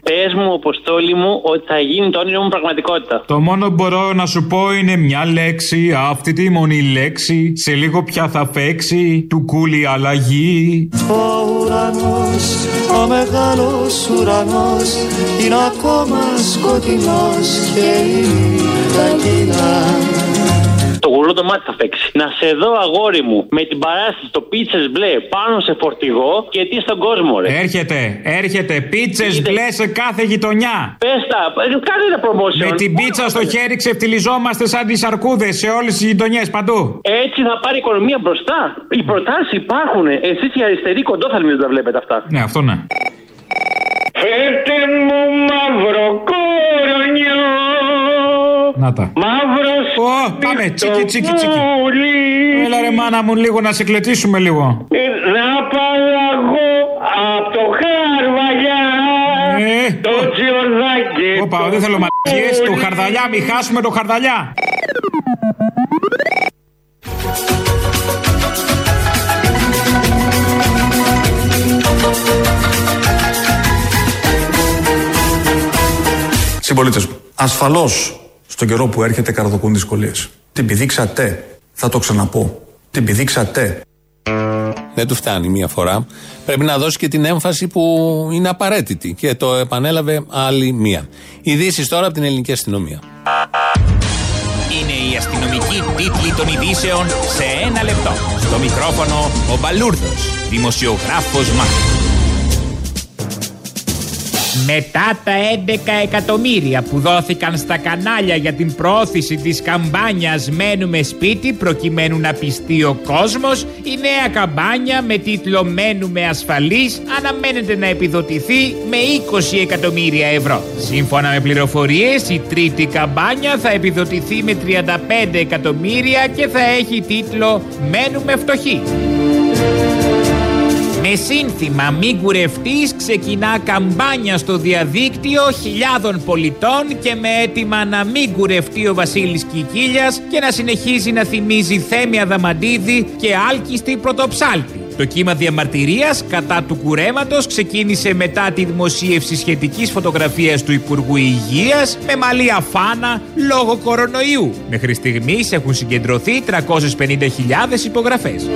Πες μου, Αποστόλη μου, ότι θα γίνει το όνειρο μου πραγματικότητα. Το μόνο που μπορώ να σου πω είναι μια λέξη, αυτή τη μόνη λέξη. Σε λίγο πια θα φέξει του κούλι αλλαγή. Ο ουρανός, ο μεγάλος ουρανός είναι ακόμα σκοτεινός και η νύχτα κοινά. Το γουρλό το μάτι θα παίξει. Να σε δω, αγόρι μου, με την παράσταση στο πίτσε μπλε πάνω σε φορτηγό και τι στον κόσμο, ρε. Έρχεται, έρχεται. Πίτσε μπλε σε κάθε γειτονιά. Πες τα, ε, κάνε ένα promotion. Με την πίτσα στο χέρι ξεφτυλιζόμαστε σαν τις αρκούδες σε όλες τις γειτονιές παντού. Έτσι θα πάρει η οικονομία μπροστά. Οι προτάσεις υπάρχουν. Εσείς οι αριστεροί κοντόθαλμοι δεν τα βλέπετε αυτά. Ναι, αυτό ναι. Φέρτε μου μαύρο κορονιό. Να τα. Μαύρος Ω, πάμε, τσίκι, τσίκι, τσίκι. Έλα ρε μάνα μου λίγο να σε κλετήσουμε λίγο. Να παλαγώ από το χαρβαλιά. Το τζιορδάκι. Όπα, δεν θέλω μαλακίες. Το χαρδαλιά, μη χάσουμε το χαρδαλιά. Συμπολίτε μου, ασφαλώς στον καιρό που έρχεται καραδοκούν δυσκολίες. Την πηδήξατε. Θα το ξαναπώ. Την πηδήξατε. Δεν του φτάνει μία φορά. Πρέπει να δώσει και την έμφαση που είναι απαραίτητη. Και το επανέλαβε άλλη μία. Ειδήσεις τώρα από την ελληνική αστυνομία. Είναι η αστυνομική τίτλη των ειδήσεων σε ένα λεπτό. Στο μικρόφωνο ο Μπαλούρδος, δημοσιογράφος Μάρκος. Μετά τα 11 εκατομμύρια που δόθηκαν στα κανάλια για την προώθηση της καμπάνιας «Μένουμε σπίτι» προκειμένου να πιστεί ο κόσμος, η νέα καμπάνια με τίτλο «Μένουμε ασφαλείς» αναμένεται να επιδοτηθεί με 20 εκατομμύρια ευρώ. Σύμφωνα με πληροφορίες, η τρίτη καμπάνια θα επιδοτηθεί με 35 εκατομμύρια και θα έχει τίτλο «Μένουμε φτωχοί». Με σύνθημα «Μη κουρευτείς» ξεκινά καμπάνια στο διαδίκτυο χιλιάδων πολιτών και με αίτημα να μην κουρευτεί ο Βασίλης Κικίλιας και να συνεχίζει να θυμίζει Θέμη Αδαμαντίδη και άλκιστη πρωτοψάλτη. Το κύμα διαμαρτυρίας κατά του κουρέματος ξεκίνησε μετά τη δημοσίευση σχετικής φωτογραφίας του Υπουργού Υγείας με μαλλί αφάνα λόγω κορονοϊού. Μέχρι στιγμής έχουν συγκεντρωθεί 350.000 υπογραφές.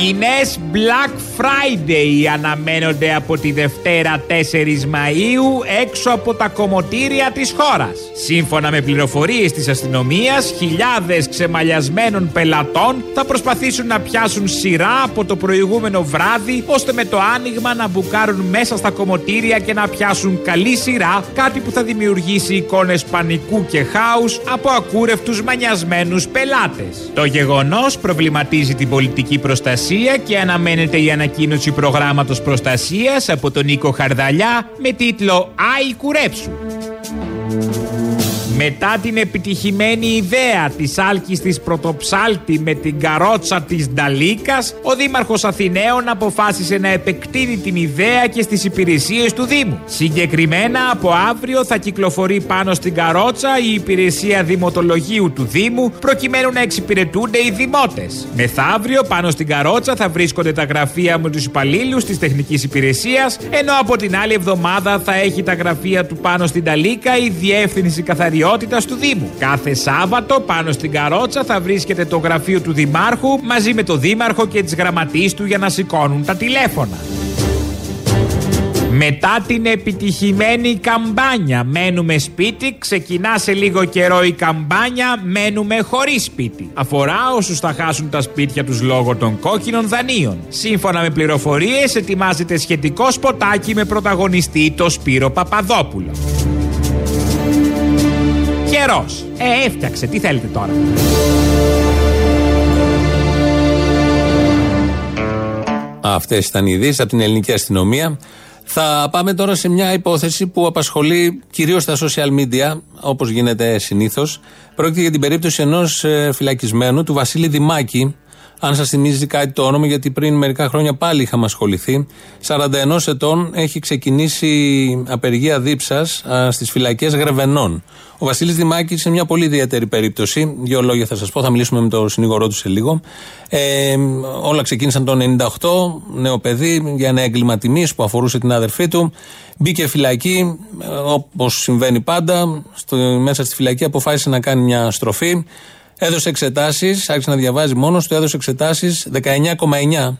Σκηνές Black Friday αναμένονται από τη Δευτέρα 4 από τη Δευτέρα 4 Μαΐου έξω από τα κομμωτήρια της χώρας. Σύμφωνα με πληροφορίες της αστυνομίας, χιλιάδες ξεμαλιασμένων πελατών θα προσπαθήσουν να πιάσουν σειρά από το προηγούμενο βράδυ ώστε με το άνοιγμα να μπουκάρουν μέσα στα κομμωτήρια και να πιάσουν καλή σειρά, κάτι που θα δημιουργήσει εικόνες πανικού και χάους από ακούρευτους μανιασμένους πελάτες. Το γεγονός προβληματίζει την πολιτική προστασία και αναμένεται η ανακοίνωση προγράμματος προστασίας από τον Νίκο Χαρδαλιά με τίτλο «Άι κουρέψου». Μετά την επιτυχημένη ιδέα της άλκης της πρωτοψάλτη με την καρότσα της Νταλίκας, ο Δήμαρχος Αθηναίων αποφάσισε να επεκτείνει την ιδέα και στις υπηρεσίες του Δήμου. Συγκεκριμένα από αύριο θα κυκλοφορεί πάνω στην καρότσα η υπηρεσία δημοτολογίου του Δήμου προκειμένου να εξυπηρετούνται οι δημότες. Μεθαύριο πάνω στην καρότσα θα βρίσκονται τα γραφεία με τους υπαλλήλους της τεχνικής υπηρεσίας, ενώ από την άλλη εβδομάδα θα έχει τα γραφεία του πάνω στην Ταλίκα η διεύθυνση καθαριότητας του Δήμου. Κάθε Σάββατο πάνω στην καρότσα θα βρίσκεται το γραφείο του Δημάρχου μαζί με το Δήμαρχο και τις γραμματείς του για να σηκώνουν τα τηλέφωνα. Μετά την επιτυχημένη καμπάνια Μένουμε σπίτι, ξεκινά σε λίγο καιρό η καμπάνια Μένουμε χωρίς σπίτι. Αφορά όσους θα χάσουν τα σπίτια τους λόγω των κόκκινων δανείων. Σύμφωνα με πληροφορίες ετοιμάζεται σχετικό σποτάκι με πρωταγωνιστή το Σπύρο Παπαδόπουλο. Καιρός. Ε, έφτιαξε. Τι θέλετε τώρα; Αυτές ήταν οι ειδήσει από την ελληνική αστυνομία. Θα πάμε τώρα σε μια υπόθεση που απασχολεί κυρίως τα social media, όπως γίνεται συνήθως. Πρόκειται για την περίπτωση ενός φυλακισμένου, του Βασίλη Δημάκη. Αν σας θυμίζει κάτι το όνομα, γιατί πριν μερικά χρόνια πάλι είχαμε ασχοληθεί. 41 ετών έχει ξεκινήσει απεργία δίψας στις φυλακές Γρεβενών. Ο Βασίλης Δημάκης σε μια πολύ ιδιαίτερη περίπτωση. Δύο λόγια θα σας πω, θα μιλήσουμε με τον συνηγορό του σε λίγο. Ε, όλα ξεκίνησαν το 98, νέο παιδί, για ένα έγκλημα τιμής που αφορούσε την αδερφή του. Μπήκε φυλακή, όπως συμβαίνει πάντα. Στο, μέσα στη φυλακή αποφάσισε να κάνει μια στροφή. Έδωσε εξετάσεις, άρχισε να διαβάζει μόνος του, έδωσε εξετάσεις 19,9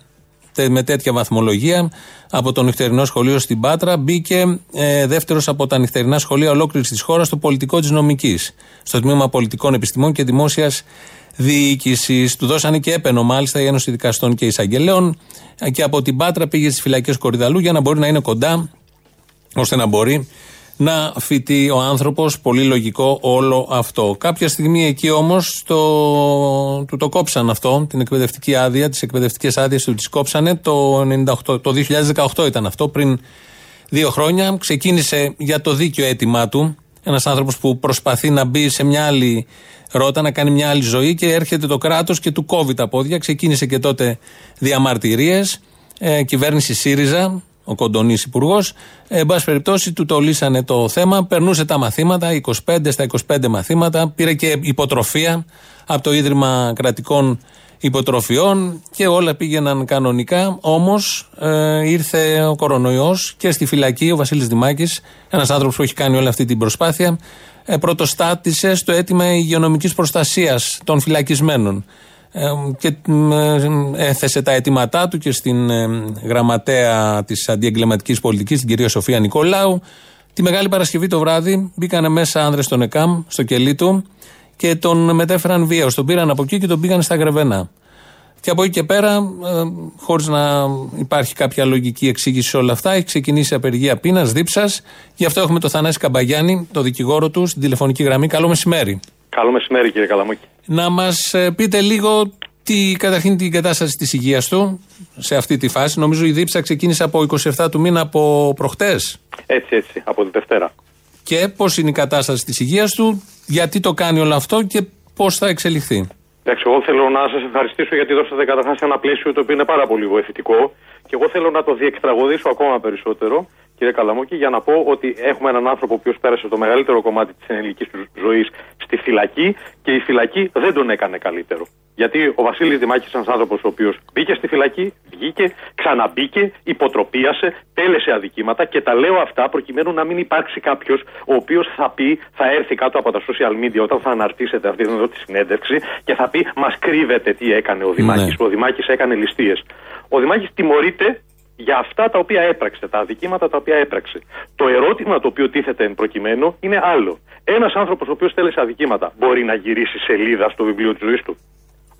με τέτοια βαθμολογία από το νυχτερινό σχολείο στην Πάτρα. Μπήκε ε, δεύτερος από τα νυχτερινά σχολεία ολόκληρης της χώρας στο πολιτικό της νομικής. Στο τμήμα πολιτικών επιστημών και δημόσιας διοίκησης. Του δώσανε και έπαινο μάλιστα η Ένωση Δικαστών και Εισαγγελέων. Και από την Πάτρα πήγε στις φυλακές Κορυδαλού για να μπορεί να είναι κοντά, ώστε να μπορεί να φοιτεί ο άνθρωπος. Πολύ λογικό όλο αυτό. Κάποια στιγμή εκεί όμως του το κόψαν αυτό, την εκπαιδευτική άδεια, τις εκπαιδευτικές άδειες του τις κόψανε το, 98, το 2018 ήταν αυτό, πριν δύο χρόνια. Ξεκίνησε για το δίκαιο αίτημά του. Ένας άνθρωπος που προσπαθεί να μπει σε μια άλλη ρότα, να κάνει μια άλλη ζωή και έρχεται το κράτος και του κόβει τα πόδια. Ξεκίνησε και τότε διαμαρτυρίες. Ε, κυβέρνηση ΣΥΡΙΖΑ, ο Κοντονής Υπουργός. Ε, εν πάση περιπτώσει, του το λύσανε το θέμα. Περνούσε τα μαθήματα, 25 στα 25 μαθήματα. Πήρε και υποτροφία από το Ίδρυμα Κρατικών Υποτροφιών και όλα πήγαιναν κανονικά. Όμως ε, ήρθε ο κορονοϊός και στη φυλακή ο Βασίλης Δημάκης, ένας άνθρωπος που έχει κάνει όλη αυτή την προσπάθεια, ε, πρωτοστάτησε στο αίτημα υγειονομικής προστασίας των φυλακισμένων και έθεσε τα αιτήματά του και στην γραμματέα της αντιεγκληματικής πολιτικής, την κυρία Σοφία Νικολάου. Τη Μεγάλη Παρασκευή το βράδυ μπήκανε μέσα άνδρες στον ΕΚΑΜ, στο κελί του και τον μετέφεραν βία. Τον πήραν από εκεί και τον πήγαν στα Γρεβενά. Και από εκεί και πέρα, χωρίς να υπάρχει κάποια λογική εξήγηση σε όλα αυτά, έχει ξεκινήσει απεργία πείνας, δίψας. Γι' αυτό έχουμε το Θανάση Καμπαγιάννη, το δικηγόρο του, στην τηλεφωνική γραμμή. Καλό μεσημέρι. Καλό μεσημέρι, κύριε Καλαμούκη. Να μας πείτε λίγο τι, καταρχήν την κατάσταση της υγείας του σε αυτή τη φάση. Νομίζω η δίψα ξεκίνησε από 27 του μήνα από προχτές. Έτσι, έτσι, από τη Δευτέρα. Και πώς είναι η κατάσταση της υγείας του, γιατί το κάνει όλο αυτό και πώς θα εξελιχθεί. Εντάξει, εγώ θέλω να σας ευχαριστήσω γιατί δώσατε καταρχάς ένα πλαίσιο το οποίο είναι πάρα πολύ βοηθητικό και εγώ θέλω να το διεκτραγωδήσω ακόμα περισσότερο κύριε Καλαμούκη, για να πω ότι έχουμε έναν άνθρωπο ο οποίος πέρασε το μεγαλύτερο κομμάτι της ενηλικής του ζωής στη φυλακή και η φυλακή δεν τον έκανε καλύτερο. Γιατί ο Βασίλης Δημάκης είναι ένας άνθρωπος ο οποίος μπήκε στη φυλακή, βγήκε, ξαναμπήκε, υποτροπίασε, τέλεσε αδικήματα και τα λέω αυτά προκειμένου να μην υπάρξει κάποιος ο οποίος θα πει, θα έρθει κάτω από τα social media όταν θα αναρτήσετε αυτή εδώ τη συνέντευξη και θα πει Μας κρύβεται τι έκανε ο Δημάκης. Ναι. Ο Δημάκης έκανε ληστείες. Ο Δημάκης τιμωρείται για αυτά τα οποία έπραξε, τα αδικήματα τα οποία έπραξε. Το ερώτημα το οποίο τίθεται εν προκειμένου είναι άλλο. Ένας άνθρωπος ο οποίος τέλεσε αδικήματα μπορεί να γυρίσει σελίδα στο βιβλίο της ζωής του.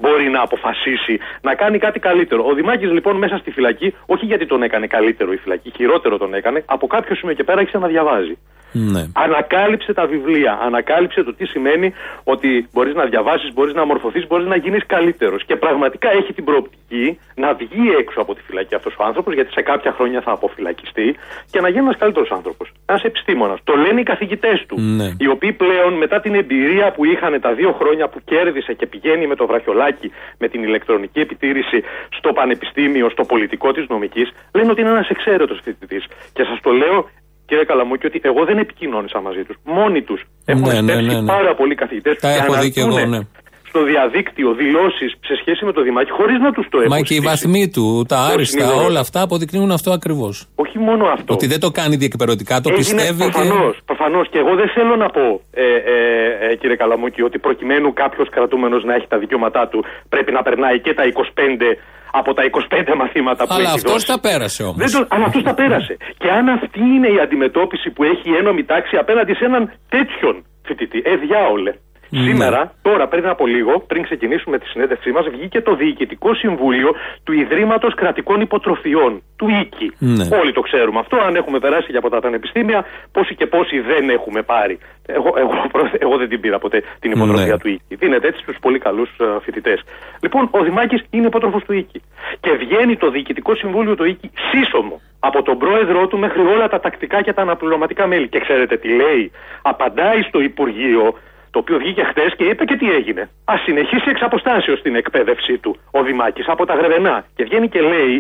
Μπορεί να αποφασίσει να κάνει κάτι καλύτερο. Ο Δημάκης λοιπόν μέσα στη φυλακή, όχι γιατί τον έκανε καλύτερο η φυλακή, χειρότερο τον έκανε, από κάποιο σημείο και πέρα άρχισε να διαβάζει. Ναι. Ανακάλυψε τα βιβλία. Ανακάλυψε το τι σημαίνει ότι μπορείς να διαβάσεις, μπορείς να μορφωθείς, μπορείς να γίνεις καλύτερος. Και πραγματικά έχει την προοπτική να βγει έξω από τη φυλακή αυτός ο άνθρωπος, γιατί σε κάποια χρόνια θα αποφυλακιστεί και να γίνει ένας καλύτερος άνθρωπος. Ένας επιστήμονας. Το λένε οι καθηγητές του. Ναι. Οι οποίοι πλέον μετά την εμπειρία που είχαν τα δύο χρόνια που κέρδισε και πηγαίνει με το βραχιολάκι με την ηλεκτρονική επιτήρηση στο πανεπιστήμιο, στο πολιτικό της νομικής, λένε ότι είναι ένας εξαίρετος φοιτητής. Και σας το λέω Κύριε Καλαμούκη, ότι εγώ δεν επικοινώνησα μαζί τους. Μόνοι τους έχουν Ναι, ναι, στέψει ναι, ναι. πάρα πολλοί καθηγητές Τα έχω δει κι εγώ, ναι. Στο διαδίκτυο δηλώσεις σε σχέση με το Δημάκη, χωρίς να τους το έχουν Μα και οι στήσει. βαθμοί του, τα Το άριστα, συνήγορο. όλα αυτά αποδεικνύουν αυτό ακριβώς. Όχι μόνο αυτό. Ότι δεν το κάνει διεκπαιρεωτικά, το Έγινε πιστεύει. και- προφανώς, προφανώς. Και εγώ δεν θέλω να πω, ε, ε, ε, κύριε Καλαμούκη, ότι προκειμένου κάποιος κρατούμενος να έχει τα δικαιώματά του πρέπει να περνάει και τα 25 από τα 25 μαθήματα που Αλλά έχει αυτός δώσει. τα πέρασε όμως. Δεν το, αλλά αυτός τα πέρασε. Και αν αυτή είναι η αντιμετώπιση που έχει η ένωμη τάξη απέναντι σε έναν τέτοιον φοιτητή, ε, διάολε. Ναι. Σήμερα, τώρα πριν από λίγο, πριν ξεκινήσουμε τη συνέντευξή μας, βγήκε το Διοικητικό Συμβούλιο του Ιδρύματος Κρατικών Υποτροφιών, του ΙΚΙ. Ναι. Όλοι το ξέρουμε αυτό. Αν έχουμε περάσει και από τα πανεπιστήμια, πόσοι και πόσοι δεν έχουμε πάρει. Εγώ, εγώ, εγώ δεν την πήρα ποτέ την υποτροφία Ναι. του ΙΚΙ. Δίνεται έτσι στους πολύ καλούς φοιτητές. Λοιπόν, ο Δημάκης είναι υπότροφος του ΙΚΙ. Και βγαίνει το Διοικητικό Συμβούλιο του ΙΚΙ σύσσωμο από τον πρόεδρό του μέχρι όλα τα τακτικά και τα αναπληρωματικά μέλη. Και ξέρετε τι λέει; Απαντάει στο Υπουργείο το οποίο βγήκε χτες και είπε και τι έγινε. Α συνεχίσει εξ αποστάσεως την εκπαίδευσή του ο Δημάκης από τα Γρεβενά. Και βγαίνει και λέει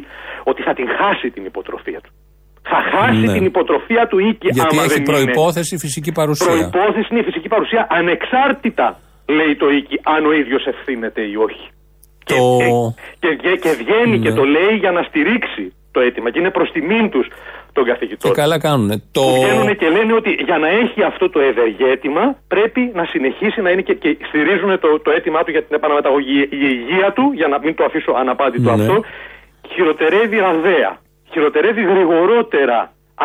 ότι θα την χάσει την υποτροφία του. Θα χάσει Ναι. την υποτροφία του οίκη Γιατί άμα έχει δεν είναι. προπόθεση φυσική παρουσία. Προπόθεση είναι η φυσική παρουσία ανεξάρτητα, λέει το οίκη, αν ο ίδιος ευθύνεται ή όχι. Το... Και, και, και βγαίνει Ναι. και το λέει για να στηρίξει το αίτημα και είναι προς τιμήν τους των καθηγητών. Και καλά κάνουνε. Το... Που βγαίνουν και λένε ότι για να έχει αυτό το ευεργέτημα πρέπει να συνεχίσει να είναι και, και στηρίζουν το, το αίτημά του για την επαναμεταγωγή. Η υγεία του, για να μην το αφήσω αναπάντητο Ναι. αυτό, χειροτερεύει ραβδαία. Χειροτερεύει γρηγορότερα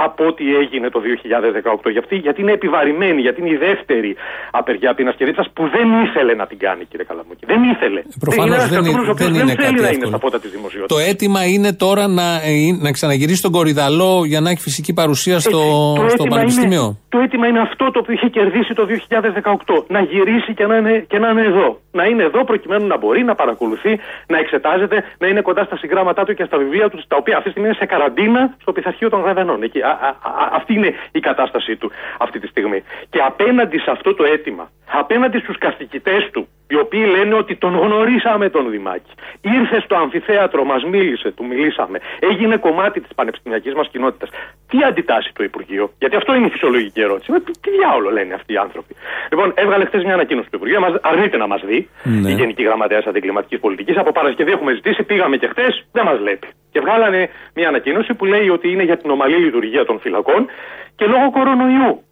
από ό,τι έγινε το 2018. Γιατί, γιατί είναι επιβαρημένη, γιατί είναι η δεύτερη απεργία πείνας και ρήψας που δεν ήθελε να την κάνει, κύριε Καλαμούκη. Δεν ήθελε. προφανώς είναι ένας δεν είναι- κρατούμενος ο οποίος δεν είναι δεν θέλει κάτι να είναι εύκολο. στα πότα της δημοσιότητας. Το αίτημα είναι τώρα να, ε, να ξαναγυρίσει τον Κορυδαλό για να έχει φυσική παρουσία στο, Το στο αίτημα Πανεπιστήμιο; Είναι, το αίτημα είναι αυτό το οποίο είχε κερδίσει το 2018. Να γυρίσει και να, είναι, και να είναι εδώ. Να είναι εδώ προκειμένου να μπορεί να παρακολουθεί, να εξετάζεται, να είναι κοντά στα συγγράμματά του και στα βιβλία του, τα οποία αυτή τη στιγμή είναι σε καραντίνα στο πειθαρχείο των Γραβενών. Εκεί, α, α, α, αυτή είναι η κατάστασή του αυτή τη στιγμή. Και απέναντι σε αυτό το αίτημα, απέναντι στους καθηγητές του, οι οποίοι λένε ότι τον γνωρίσαμε τον Δημάκη. Ήρθε στο αμφιθέατρο, μας μίλησε, του μιλήσαμε. Έγινε κομμάτι της πανεπιστημιακής μας κοινότητας. Τι αντιτάσσει το Υπουργείο, γιατί αυτό είναι η φυσιολογική ερώτηση. Με, τι διάολο λένε αυτοί οι άνθρωποι. Λοιπόν, έβγαλε χθες μια ανακοίνωση του Υπουργείου, μας, αρνείται να μας δει Ναι. η Γενική Γραμματέας Αντιγκληματική Πολιτικής. Από Παρασκευή έχουμε ζητήσει, πήγαμε και χθες, δεν μας βλέπει. Και βγάλανε μια ανακοίνωση που λέει ότι είναι για την ομαλή λειτουργία των φυλακών και λόγω κορονοϊού.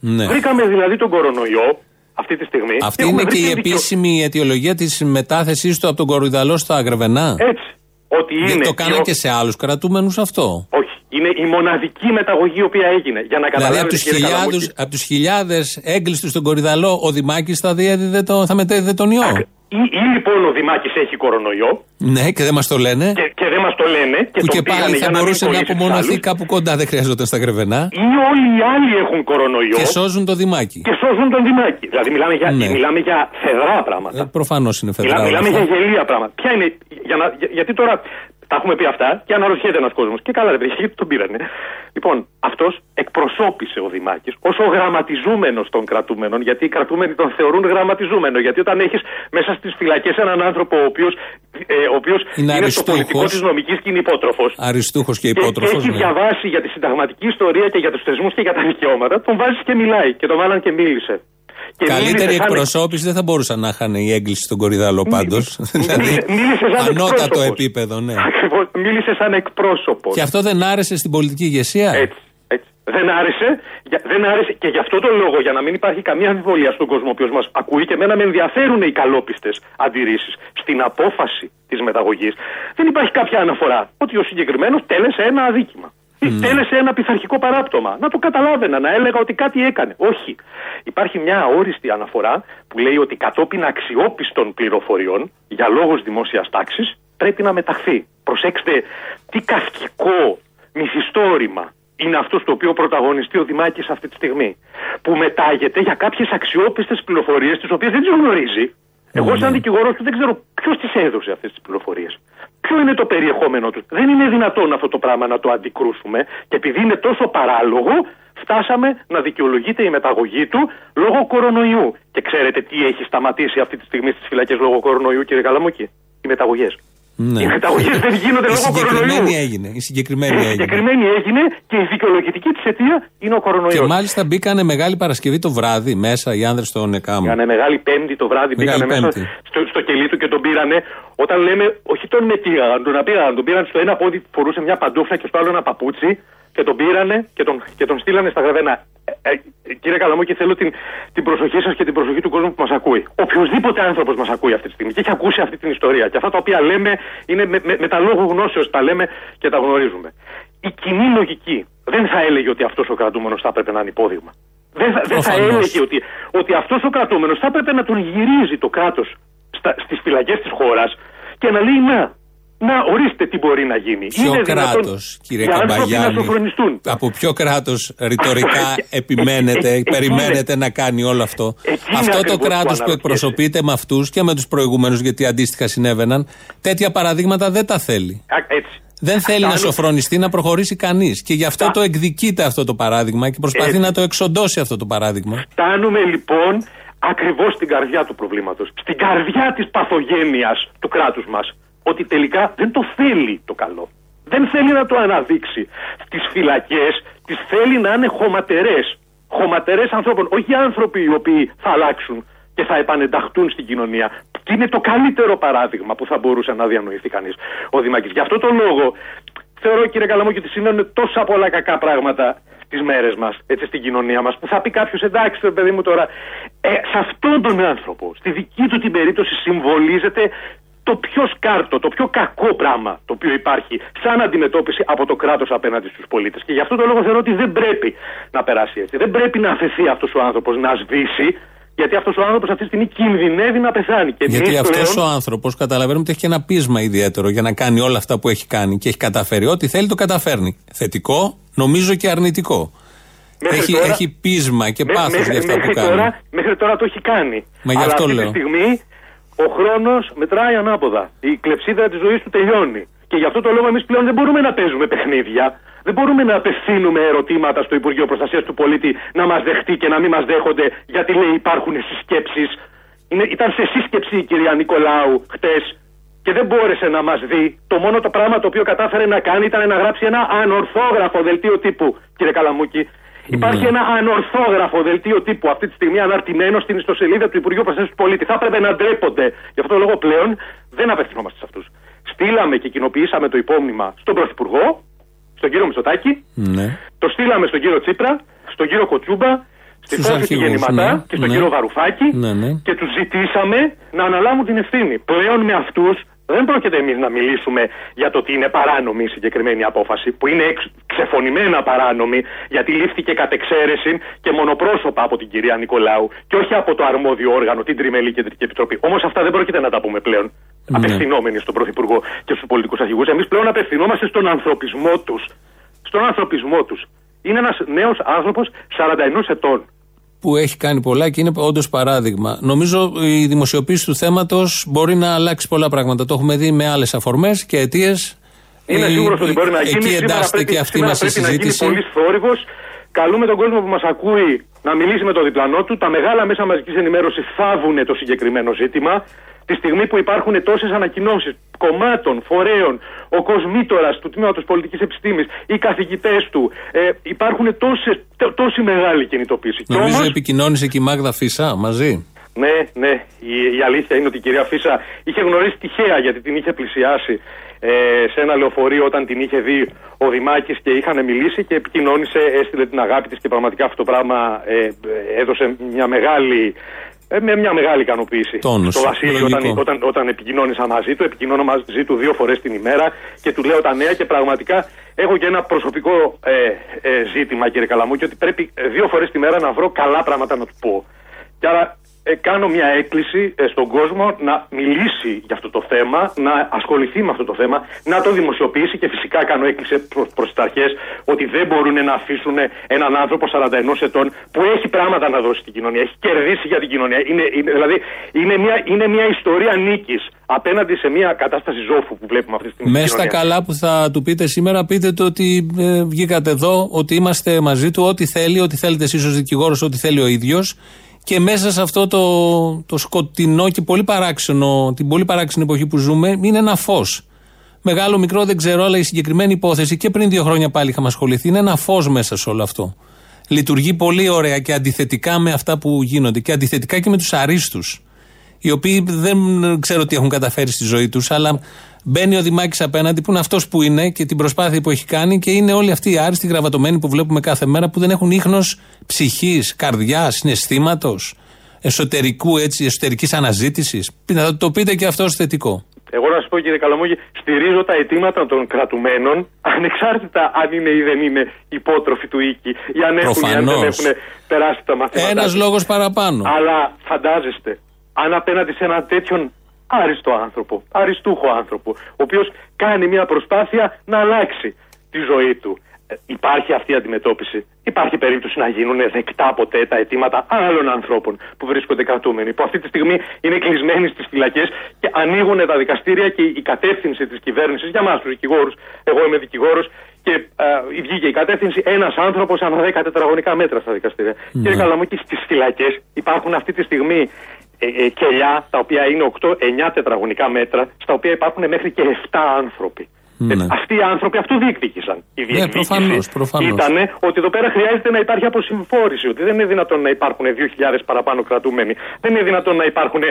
Ναι. Βρήκαμε δηλαδή τον κορονοϊό αυτή τη στιγμή. Αυτή έχουμε είναι βρει και η δικαιω- επίσημη αιτιολογία της μετάθεσής του από τον Κορυδαλό στα Αγρεβενά. Έτσι. Ότι Δεν είναι. το κάναν η- και σε άλλους κρατούμενους αυτό. Όχι. Είναι η μοναδική μεταγωγή η οποία έγινε. Για να Δηλαδή καταλάβετε. από τους κύριε Καλαμούκη, χιλιάδες, από τους χιλιάδες έγκλειστους στον Κορυδαλό, ο Δημάκης θα, διέδιδε το, θα μετέδιδε τον ιό; Ή, ή λοιπόν ο Δημάκης έχει κορονοϊό Ναι, και δεν μας το λένε. και, και δεν μας το λένε. Και που τον και πήγανε πάλι για θα να μην μπορούσε να κολλήσει τους απομονωθεί άλλους. κάπου κοντά, δεν χρειαζόταν στα Γρεβενά. Ή όλοι οι άλλοι έχουν κορονοϊό Και σώζουν το Δημάκη. και σώζουν τον Δημάκη. Δηλαδή μιλάμε για, Ναι. μιλάμε για φεδρά πράγματα. Ε, Προφανώς είναι φεδρά. Μιλάμε, όλα μιλάμε αυτά. για γελία πράγματα. Ποια είναι, για να, για- γιατί τώρα Τα έχουμε πει αυτά και αναρωτιέται ένας κόσμος. Και καλά, ρε παιδιά, γιατί τον πήρανε. Λοιπόν, αυτός εκπροσώπησε ο Δημάκη ως ο γραμματιζούμενος των κρατούμενων, γιατί οι κρατούμενοι τον θεωρούν γραμματιζούμενο. Γιατί όταν έχεις μέσα στις φυλακές έναν άνθρωπο ο οποίος ε, ο οποίος Είναι είναι, στο αριστούχος. πολιτικό της νομικής και είναι υπότροφος. Αριστούχος και Και, και υπότροφος. έχει διαβάσει για τη συνταγματική ιστορία και για τους θεσμούς και για τα δικαιώματα. Τον βάζει και μιλάει. Και τον βάλαν και μίλησε. Και Καλύτερη μίλησες σαν- εκπροσώπηση δεν θα μπορούσαν να είχαν η έγκληση στον Κορυδαλό πάντως. δηλαδή, μίλησες σαν ανώτατο εκπρόσωπος. επίπεδο, ναι. Ακριβώς, μίλησες σαν εκπρόσωπος. Και αυτό δεν άρεσε στην πολιτική ηγεσία; Έτσι, έτσι. Δεν άρεσε, για- δεν άρεσε και γι' αυτό το λόγο, για να μην υπάρχει καμία αμφιβολία στον κόσμο ο οποίος μας ακούει και εμένα με ενδιαφέρουν οι καλόπιστες αντιρρήσεις στην απόφαση της μεταγωγής, δεν υπάρχει κάποια αναφορά ότι ο συγκεκριμένος τέλεσε ένα αδίκημα. Ή τέλεσε ένα πειθαρχικό παράπτωμα. Να το καταλάβαινα, να έλεγα ότι κάτι έκανε. Όχι. Υπάρχει μια αόριστη αναφορά που λέει ότι κατόπιν αξιόπιστων πληροφοριών για λόγους δημόσιας τάξης πρέπει να μεταχθεί. Προσέξτε τι καυκικό μυθιστόρημα είναι αυτός στο οποίο πρωταγωνιστεί ο Δημάκης αυτή τη στιγμή. Που μετάγεται για κάποιες αξιόπιστες πληροφορίες τις οποίες δεν τις γνωρίζει. Εγώ, σαν δικηγόρο του, δεν ξέρω ποιος τι έδωσε αυτές τις πληροφορίες. Ποιο είναι το περιεχόμενό τους. Δεν είναι δυνατόν αυτό το πράγμα να το αντικρούσουμε και επειδή είναι τόσο παράλογο, φτάσαμε να δικαιολογείται η μεταγωγή του λόγω κορονοϊού. Και ξέρετε τι έχει σταματήσει αυτή τη στιγμή στις φυλακές λόγω κορονοϊού, κύριε Καλαμούκη; Οι μεταγωγές. Ναι. Οι μεταγωγέ δεν γίνονται Η λόγω κορονοϊού. συγκεκριμένη έγινε. Η συγκεκριμένη Η έγινε. συγκεκριμένη έγινε και η δικαιολογητική της αιτία είναι ο κορονοϊός. Και μάλιστα μπήκανε Μεγάλη Παρασκευή το βράδυ μέσα οι άνδρες στον ΕΚΑΜ. Κάνε μεγάλη πέμπτη το βράδυ, Μεγάλη μπήκανε μέσα Πέμπτη. στο, στο κελί του και τον πήρανε. Όταν λέμε, όχι τον μετήγαγαν, τον απήγαγαν, τον πήραν στο ένα πόδι που φορούσε μια παντόφλα και στο άλλο ένα παπούτσι και τον πήρανε και τον, και τον στείλανε στα γραβένα. Ε, ε, κύριε Καλαμούκη, θέλω την, την προσοχή σας και την προσοχή του κόσμου που μας ακούει. Οποιοδήποτε άνθρωπος μας ακούει αυτή τη στιγμή και έχει ακούσει αυτή την ιστορία. Και αυτά τα οποία λέμε είναι με, με, με τα λόγου γνώσεως τα λέμε και τα γνωρίζουμε. Η κοινή λογική δεν θα έλεγε ότι αυτός ο κρατούμενος θα έπρεπε να είναι υπόδειγμα. Δεν θα, δεν θα Προφανώς. έλεγε ότι, ότι αυτός ο κρατούμενος θα έπρεπε να τον γυρίζει το κράτος στις φυλακές της χώρας και να λέει να, να ορίστε τι μπορεί να γίνει. Ποιο Είναι κράτο, δυνατόν κύριε οι άνθρωποι να Καμπαγιάννη, σοφρονιστούν. από ποιο κράτο ρητορικά επιμένετε, εκεί περιμένετε να κάνει όλο αυτό. είναι Αυτό το ακριβώς που κράτο που αναρωτιέσαι. εκπροσωπείται με αυτού και με του προηγούμενου, γιατί αντίστοιχα συνέβαιναν, τέτοια παραδείγματα δεν τα θέλει. Α, Έτσι. Δεν θέλει να Φτάνουν- σοφρονιστεί να προχωρήσει κανεί. Και γι' αυτό το εκδικείται αυτό το παράδειγμα και προσπαθεί Έτσι. να το εξοντώσει αυτό το παράδειγμα. Φτάνουμε λοιπόν ακριβώ στην καρδιά του προβλήματο. Στην καρδιά τη παθογένεια του κράτου μα. Ότι τελικά δεν το θέλει το καλό. Δεν θέλει να το αναδείξει. Στις φυλακές τις θέλει να είναι χωματερές. Χωματερές ανθρώπων, όχι άνθρωποι οι οποίοι θα αλλάξουν και θα επανενταχτούν στην κοινωνία. Και είναι το καλύτερο παράδειγμα που θα μπορούσε να διανοηθεί κανείς ο Δημάκης. Γι' αυτό το λόγο θεωρώ κύριε Καλαμούκη ότι συμβαίνουν τόσα πολλά κακά πράγματα τι μέρες μας, έτσι στην κοινωνία μας, που θα πει κάποιος εντάξει, ρε παιδί μου τώρα, ε, σε αυτόν τον άνθρωπο, στη δική του την περίπτωση, συμβολίζεται το πιο σκάρτο, το πιο κακό πράγμα το οποίο υπάρχει σαν αντιμετώπιση από το κράτος απέναντι στους πολίτες. Και γι' αυτό το λόγο θεωρώ ότι δεν πρέπει να περάσει έτσι. Δεν πρέπει να αφαιθεί αυτός ο άνθρωπος να σβήσει, γιατί αυτός ο άνθρωπος αυτή τη στιγμή κινδυνεύει να πεθάνει. Και Γιατί εμείς αυτός πλέον- ο άνθρωπος καταλαβαίνουμε ότι έχει και ένα πείσμα ιδιαίτερο για να κάνει όλα αυτά που έχει κάνει και έχει καταφέρει. Ό,τι θέλει το καταφέρνει. Θετικό, νομίζω και αρνητικό. Μέχρι Έχει, τώρα- έχει πείσμα και Μέ- πάθος μέχρι- για αυτά που μέχρι κάνει. Τώρα, μέχρι τώρα το έχει κάνει. Μα γι' Αλλά αυτό αυτή λέω. τη στιγμή ο χρόνος μετράει ανάποδα. Η κλεψίδα της ζωής του τελειώνει. Και γι' αυτό το λόγο εμείς πλέον δεν μπορούμε να παίζουμε παιχνίδια. Δεν μπορούμε να απευθύνουμε ερωτήματα στο Υπουργείο Προστασίας του Πολίτη να μας δεχτεί και να μην μας δέχονται γιατί λέει υπάρχουν συσκέψεις. Ήταν σε σύσκεψη η κυρία Νικολάου χτες και δεν μπόρεσε να μας δει. Το μόνο το πράγμα το οποίο κατάφερε να κάνει ήταν να γράψει ένα ανορθόγραφο δελτίο τύπου, κύριε Καλαμούκη. Υπάρχει ένα ανορθόγραφο δελτίο τύπου αυτή τη στιγμή αναρτημένο στην ιστοσελίδα του Υπουργείου Προστασίας του Πολίτη. Θα έπρεπε να ντρέπονται. Γι' αυτό το λόγο πλέον δεν απευθυνόμαστε σε αυτούς. Στείλαμε και κοινοποιήσαμε το υπόμνημα στον Πρωθυπουργό, στον κύριο Μητσοτάκη, Ναι. το στείλαμε στον κύριο Τσίπρα, στον κύριο Κοτσούμπα, στη Στους Φώση τη αρχηγούς, Γεννηματά ναι, και στον ναι. κύριο Βαρουφάκη Ναι, ναι. και τους ζητήσαμε να αναλάβουν την ευθύνη. Πλέον με αυτούς δεν πρόκειται εμείς να μιλήσουμε για το ότι είναι παράνομη η συγκεκριμένη απόφαση, που είναι εξ, ξεφωνημένα παράνομη, γιατί λήφθηκε κατ' εξαίρεση και μονοπρόσωπα από την κυρία Νικολάου και όχι από το αρμόδιο όργανο, την Τριμελή Κεντρική Επιτροπή. Όμως αυτά δεν πρόκειται να τα πούμε πλέον. Ναι. Απευθυνόμενοι στον Πρωθυπουργό και στους πολιτικούς αρχηγούς. Εμείς πλέον απευθυνόμαστε στον ανθρωπισμό τους. Στον ανθρωπισμό τους. Είναι ένας νέος άνθρωπος 41 ετών. Που έχει κάνει πολλά και είναι όντως παράδειγμα. Νομίζω η δημοσιοποίηση του θέματος μπορεί να αλλάξει πολλά πράγματα. Το έχουμε δει με άλλες αφορμές και αιτίες Είμαι Ε, σίγουρος ότι μπορεί να εκεί γίνει. Σήμερα εντάσσεται πρέπει, και αυτή σήμερα μας η πρέπει να γίνει συζήτηση. πολύ θόρυβος. Καλούμε τον κόσμο που μας ακούει να μιλήσει με το διπλανό του. Τα μεγάλα μέσα μαζικής ενημέρωσης θάβουν το συγκεκριμένο ζήτημα. Τη στιγμή που υπάρχουν τόσες ανακοινώσεις κομμάτων, φορέων, ο κοσμήτορας του τμήματος πολιτικής επιστήμης, οι καθηγητές του, ε, υπάρχουν τόσες, τό- τόση μεγάλη κινητοποίηση. Και Νομίζω όμως- επικοινώνησε και η Μάγδα Φίσα μαζί. ναι, ναι. Η, η αλήθεια είναι ότι η κυρία Φίσα είχε γνωρίσει τυχαία γιατί την είχε πλησιάσει ε, σε ένα λεωφορείο όταν την είχε δει ο Δημάκης και είχαν μιλήσει και επικοινώνησε, έστειλε την αγάπη της και πραγματικά αυτό το πράγμα ε, ε, έδωσε μια μεγάλη. ε, Με μια μεγάλη ικανοποίηση Τόνος, στο Βασίλειο λογικό. όταν, όταν, όταν επικοινώνησα μαζί του. Επικοινώνω μαζί του δύο φορές την ημέρα και του λέω τα νέα και πραγματικά έχω και ένα προσωπικό ε, ε, ζήτημα κύριε Καλαμούκη ότι πρέπει ε, δύο φορές τη μέρα να βρω καλά πράγματα να του πω. Και άρα ε, κάνω μια έκκληση ε, στον κόσμο να μιλήσει για αυτό το θέμα, να ασχοληθεί με αυτό το θέμα, να το δημοσιοποιήσει και φυσικά κάνω έκκληση προς, προς τις αρχές ότι δεν μπορούν να αφήσουν έναν άνθρωπο 41 ετών που έχει πράγματα να δώσει στην κοινωνία, έχει κερδίσει για την κοινωνία. Είναι, είναι, δηλαδή είναι μια, είναι μια ιστορία νίκης απέναντι σε μια κατάσταση ζώφου που βλέπουμε αυτή τη στιγμή. Μέσα στην στα κοινωνία. καλά που θα του πείτε σήμερα, πείτε το ότι ε, βγήκατε εδώ, ότι είμαστε μαζί του, ό,τι θέλει, ό,τι θέλετε εσείς ως δικηγόρος, ό,τι θέλει ο ίδιος. Και μέσα σε αυτό το, το σκοτεινό και πολύ παράξενο, την πολύ παράξενη εποχή που ζούμε, είναι ένα φως. Μεγάλο, μικρό δεν ξέρω, αλλά η συγκεκριμένη υπόθεση και πριν δύο χρόνια πάλι είχαμε ασχοληθεί, είναι ένα φως μέσα σε όλο αυτό. Λειτουργεί πολύ ωραία και αντιθετικά με αυτά που γίνονται και αντιθετικά και με τους αρίστους οι οποίοι δεν ξέρω τι έχουν καταφέρει στη ζωή τους, αλλά μπαίνει ο Δημάκης απέναντι που είναι αυτός που είναι και την προσπάθεια που έχει κάνει και είναι όλοι αυτοί οι άριστοι γραβατωμένοι που βλέπουμε κάθε μέρα που δεν έχουν ίχνος ψυχής, καρδιάς, συναισθήματος, εσωτερικού έτσι, εσωτερικής αναζήτησης. Να το πείτε και αυτό ως θετικό. Εγώ να σα πω κύριε Καλαμόγη, στηρίζω τα αιτήματα των κρατουμένων, ανεξάρτητα αν είναι ή δεν είναι υπότροφοι του οίκη, ή αν έχουν ή αν δεν Προφανώς. έχουν περάσει τα μαθήματα. Ένας τους. λόγος παραπάνω. Αλλά φαντάζεστε, αν απέναντι σε έναν τέτοιον άριστο άνθρωπο, αριστούχο άνθρωπο, ο οποίος κάνει μια προσπάθεια να αλλάξει τη ζωή του. ε, Υπάρχει αυτή η αντιμετώπιση. Υπάρχει περίπτωση να γίνουν δεκτά ποτέ τα αιτήματα άλλων ανθρώπων που βρίσκονται κρατούμενοι, που αυτή τη στιγμή είναι κλεισμένοι στις φυλακές και ανοίγουν τα δικαστήρια και η κατεύθυνση της κυβέρνησης για εμά τους δικηγόρους. Εγώ είμαι δικηγόρος και α, βγήκε η κατεύθυνση ένας άνθρωπος ανά 10 τετραγωνικά μέτρα στα δικαστήρια. Κύριε Καλαμούκη, στις φυλακές υπάρχουν αυτή τη στιγμή ε, ε, κελιά τα οποία είναι 8-9 τετραγωνικά μέτρα, στα οποία υπάρχουν μέχρι και 7 άνθρωποι. Ναι. Ε, αυτοί οι άνθρωποι αυτό διεκδίκησαν. Η Ναι, διεκδίκηση προφανώς, προφανώς. ήταν ότι εδώ πέρα χρειάζεται να υπάρχει αποσυμφόρηση. Ότι δεν είναι δυνατόν να υπάρχουν 2.000 παραπάνω κρατούμενοι. Δεν είναι δυνατόν να υπάρχουν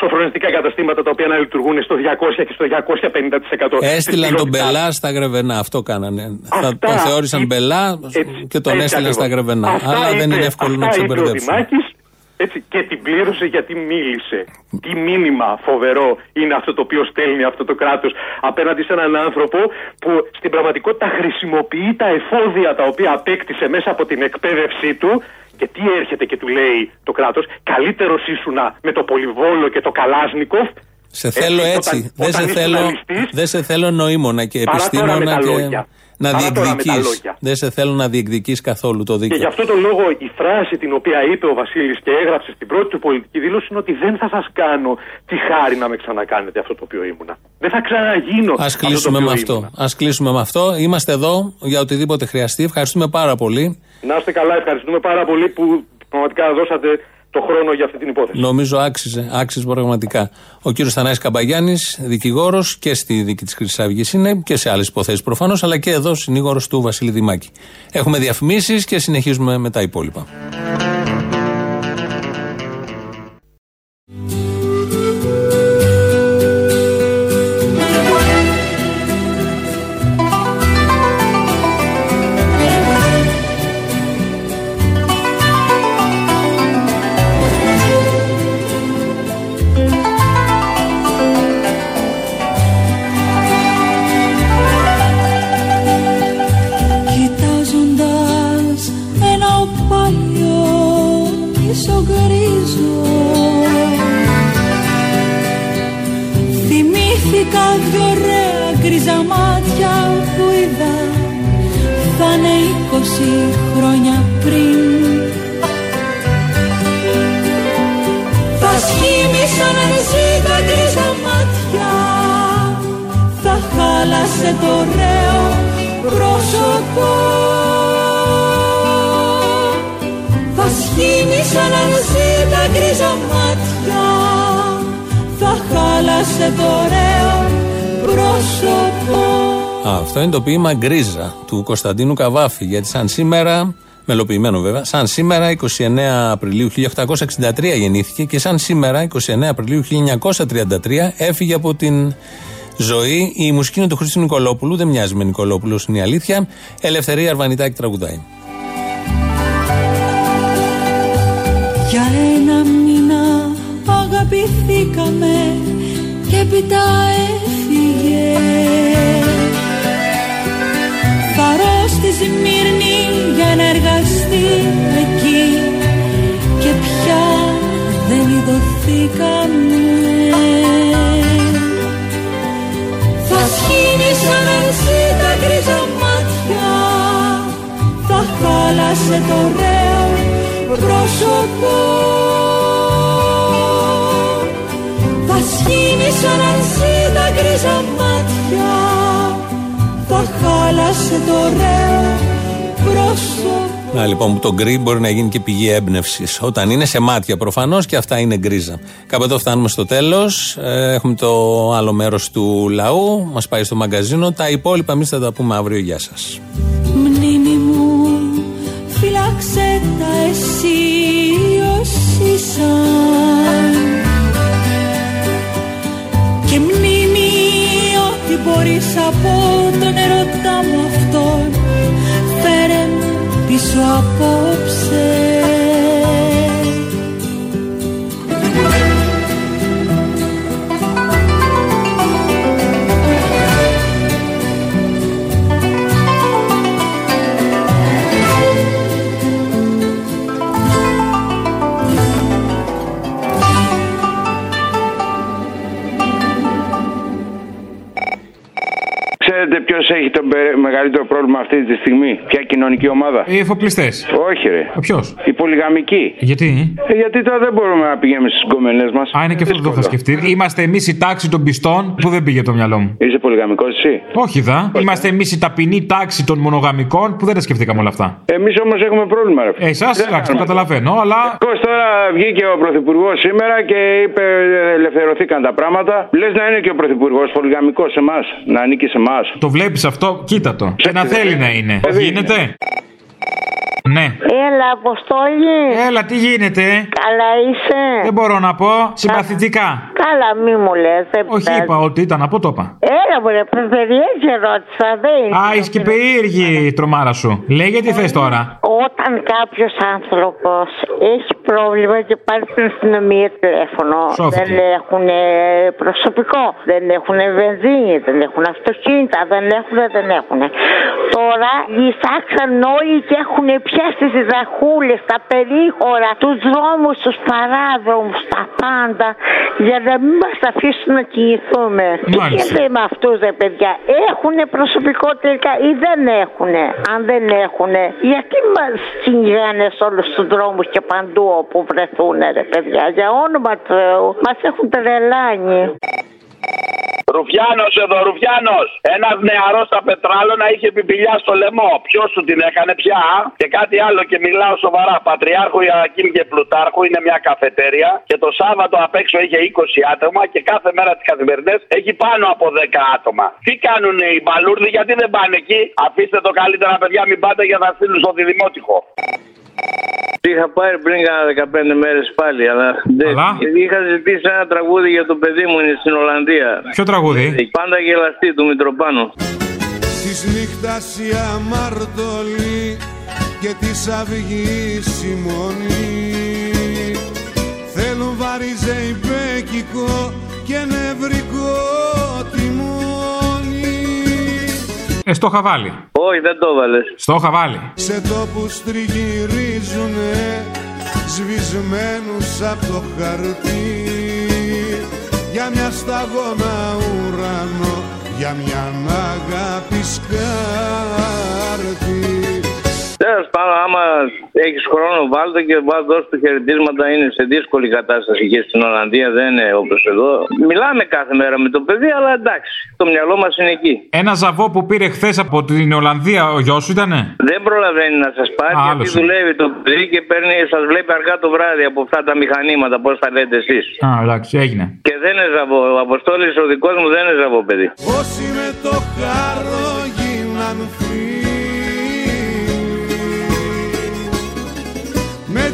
σοφρονιστικά καταστήματα τα οποία να λειτουργούν στο 200 και στο 250%. Έστειλαν της τον ποιότητάς. Μπελά στα Γρεβενά. Αυτό κάνανε. Θα Αυτά τον θεώρησαν εί- Μπελά έτσι, και τον έτσι έστειλαν στα ακριβώς. Γρεβενά. Αυτά Αλλά δεν είπε- είναι εύκολο να αυτά είπε ο ξεμπερδέψουν. Δημάκης, έτσι, και την πλήρωσε γιατί μίλησε. Τι μήνυμα φοβερό είναι αυτό το οποίο στέλνει αυτό το κράτος απέναντι σε έναν άνθρωπο που στην πραγματικότητα χρησιμοποιεί τα εφόδια τα οποία απέκτησε μέσα από την εκπαίδευσή του και τι έρχεται και του λέει το κράτος καλύτερος ήσουνα με το Πολυβόλο και το Καλάσνικοφ Σε θέλω όταν- έτσι. δεν, όταν σε ήσουν θέλω, αληστής, δεν σε θέλω νοήμονα και Παρά τώρα με επιστήμονα τα και λόγια. να Παρά τώρα με τα διεκδικείς. λόγια. Δεν σε θέλω να διεκδικείς καθόλου το Και δίκαιο. γι' αυτό το λόγο η φράση την οποία είπε ο Βασίλης και έγραψε στην πρώτη του πολιτική δήλωση είναι ότι δεν θα σας κάνω τη χάρη να με ξανακάνετε αυτό το οποίο ήμουνα. Δεν θα ξαναγίνω. Α αυτό κλείσουμε το με οποίο αυτό. ήμουνα. Α κλείσουμε με αυτό. Είμαστε εδώ για οτιδήποτε χρειαστεί. Ευχαριστούμε πάρα πολύ. Να είστε καλά, ευχαριστούμε πάρα πολύ που πραγματικά δώσατε το χρόνο για αυτή την υπόθεση. Νομίζω άξιζε, άξιζε πραγματικά. Ο κύριος Θανάης Καμπαγιάννης, δικηγόρος και στη δίκη της Χρυσής Αυγής είναι και σε άλλες υποθέσεις προφανώς, αλλά και εδώ συνήγορος του Βασίλη Δημάκη. Έχουμε διαφημίσεις και συνεχίζουμε με τα υπόλοιπα. Σχήμησαν εσύ τα γκρίζα μάτια θα χάλασε χάλασε το ωραίο πρόσωπο Θα σχήνει σαν ανσύ τα γκρίζα μάτια Θα χάλασε το ωραίο πρόσωπο Α, αυτό είναι το ποίημα Γκρίζα του Κωνσταντίνου Καβάφη. Γιατί σαν σήμερα, μελοποιημένο βέβαια, σαν σήμερα 29 Απριλίου 1863 γεννήθηκε και σαν σήμερα 29 Απριλίου 1933 έφυγε από την ζωή. Η μουσική είναι του Χρήστου Νικολόπουλου, δεν μοιάζει με Νικολόπουλος, είναι η αλήθεια. Ελευθερία Αρβανιτάκη τραγουδάει. Για ένα μήνα αγαπηθήκαμε και έπειτα έφυγε Θαρώ στη Σμύρνη για να εργαστεί εκεί και πια δεν ειδωθήκαμε Θα σχήνει σαν εσύ τα γκρίζα μάτια. Θα χάλασε το ωραίο πρόσωπο. Θα σχήνει σαν εσύ τα γκρίζα μάτια. Θα χάλασε το ωραίο πρόσωπο Να λοιπόν που το γκρι μπορεί να γίνει και πηγή έμπνευσης. Όταν είναι σε μάτια προφανώς και αυτά είναι γκρίζα. Κάπου εδώ φτάνουμε στο τέλος. Έχουμε το άλλο μέρος του λαού. Μας πάει στο μαγκαζίνο. Τα υπόλοιπα εμείς θα τα πούμε αύριο. Γεια σας. Μνήμη μου φύλαξε τα εσύ αυτή τη στιγμή, ποια κοινωνική ομάδα; Οι εφοπλιστές. Όχι, ρε. Ποιος; Η πολυγαμική. Γιατί; Ε, γιατί τώρα δεν μπορούμε να πηγαίνουμε στις γκομενέ μας. Α, είναι και αυτό που το είχα σκεφτεί. Είμαστε εμείς η τάξη των πιστών που δεν πήγε το μυαλό μου. Είσαι πολυγαμικός εσύ; Όχι, δα. Είμαστε εμείς η ταπεινή τάξη των μονογαμικών που δεν τα σκεφτήκαμε όλα αυτά. Εμείς όμως έχουμε πρόβλημα, ρε. Ε, εσάς, εντάξει, το καταλαβαίνω, αλλά. Πώ τώρα βγήκε ο Πρωθυπουργός σήμερα και είπε ε, ελευθερωθήκαν τα πράγματα. Λες να είναι και ο Πρωθυπουργός πολυγαμικός σε εμάς, να ανήκει σε εμάς. Το βλέπεις αυτό, κοίτα το. Και να θέλει να είναι. Γίνεται; Ναι. Έλα, Αποστόλη. Έλα, τι γίνεται; Καλά είσαι; Δεν μπορώ να πω. Συμπαθητικά. Καλά, μη μου λες. Όχι, είπα ότι ήταν, από το είπα. Έλα, μου ρε, περιέργεια ρώτησα, δεν είναι. Α, είσαι και περίεργη η τρομάρα σου. Λέγε τι θες τώρα. Όταν κάποιος άνθρωπος έχει πρόβλημα και πάρει στην αστυνομία τηλέφωνο, Σώθηκε. δεν έχουν προσωπικό, δεν έχουν βενζίνη, δεν έχουν αυτοκίνητα, δεν έχουν, δεν έχουν. Τώρα ψάξαν όλοι και έχουν πιάσει τι δαχούλες, τα περίχωρα, τους δρόμους, τους παράδρομους, τα πάντα, για να μην μας αφήσουν να κινηθούμε. Τι Μάλιστα. γίνεται με αυτούς, ρε παιδιά, έχουν προσωπικό τελικά ή δεν έχουν. Αν δεν έχουν, γιατί μας κυνηγάνε σε όλους τους δρόμους και παντού όπου βρεθούν, ρε παιδιά. Για όνομα του Θεού, μας έχουν τρελάνει. Ρουφιάνος εδώ, Ρουφιάνος. Ένας νεαρός στα πετράλωνα είχε πιπηλιά στο λαιμό. Ποιος σου την έκανε πια. α; Και κάτι άλλο και μιλάω σοβαρά. Πατριάρχου Ιωακήμ και Πλουτάρχου είναι μια καφετέρια. Και το Σάββατο απ' έξω είχε 20 άτομα. Και κάθε μέρα τι καθημερινέ έχει πάνω από 10 άτομα. Τι κάνουν οι μπαλούρδοι, γιατί δεν πάνε εκεί; Αφήστε το καλύτερα, παιδιά, μην πάτε για να στείλουν στο διδημότυχο. Είχα πάρει πριν κάνα 15 μέρες πάλι, αλλά δεν. Είχα ζητήσει ένα τραγούδι για το παιδί μου είναι στην Ολλανδία. Ποιο τραγούδι; Πάντα γελαστή του Μητροπάνου. Της νύχτας η αμαρτωλή και της αυγής η μονή Θέλουν βαριζεϊπέκικο και νευρικό τιμόνι Ε, στο είχα βάλει. Όχι, δεν το έβαλες. Στο είχα βάλει. Σε τόπους τριγυρίζουνε σβησμένους από το χαρτί για μια σταγόνα ουρανό για μια αγάπη σκάρτη Τέλο πάντων, άμα έχεις χρόνο, βάλτε και βάλτε δώσ' του χαιρετίσματα. Είναι σε δύσκολη κατάσταση και στην Ολλανδία, δεν είναι όπως εδώ. Μιλάμε κάθε μέρα με το παιδί, αλλά εντάξει, το μυαλό μας είναι εκεί. Ένα ζαβό που πήρε χθες από την Ολλανδία ο γιος σου ήτανε; Δεν προλαβαίνει να σας πάρει Α, γιατί άλλος είναι. δουλεύει το παιδί και παίρνει, σας βλέπει αργά το βράδυ από αυτά τα μηχανήματα, πώς τα λέτε εσείς. Α, εντάξει, έγινε. Και δεν είναι ζαβό. Ο Αποστόλης ο δικός μου δεν είναι ζαβό, παιδί. Όσοι με το χάρο γίναν φίλοι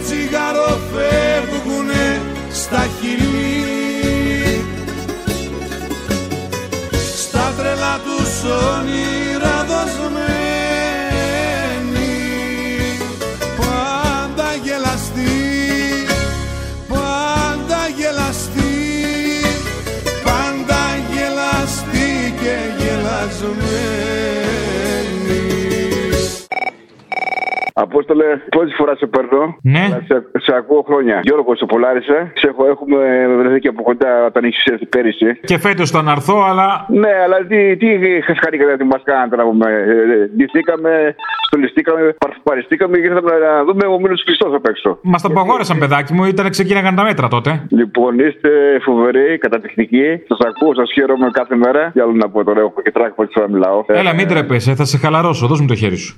τσιγάρο φεύγουνε στα χειλή Στα τρελά τους όνειρα δοσμένοι Απόστολε, πρώτη φορά σε παίρνω. Ναι. Αλλά Σε, σε ακούω χρόνια. Γιώργο, σε Πολάρισε. Σε έχω, έχουμε βρεθεί και από κοντά όταν έχεις έρθει πέρυσι. Και φέτος θα να έρθω, αλλά. Ναι, αλλά τι, τι χαρήκατε τι μας κάνατε να πούμε. Ε, Ντυθήκαμε, στολιστήκαμε, παρφουαριστήκαμε και ήρθαμε να δούμε ο Μήλο Χριστός απ' έξω. Μας τα απαγόρεσαν, παιδάκι μου, ήταν ξεκίναγαν τα μέτρα τότε. Λοιπόν, είστε φοβεροί, κατατεχνικοί. Σας ακούω, σας χαίρομαι κάθε μέρα. Τι άλλο να πω τώρα, έχω και τράκ που να μιλάω. Έλα, μην τρέπεσαι, θα σε χαλαρώσω, δώσ' μου το χέρι σου.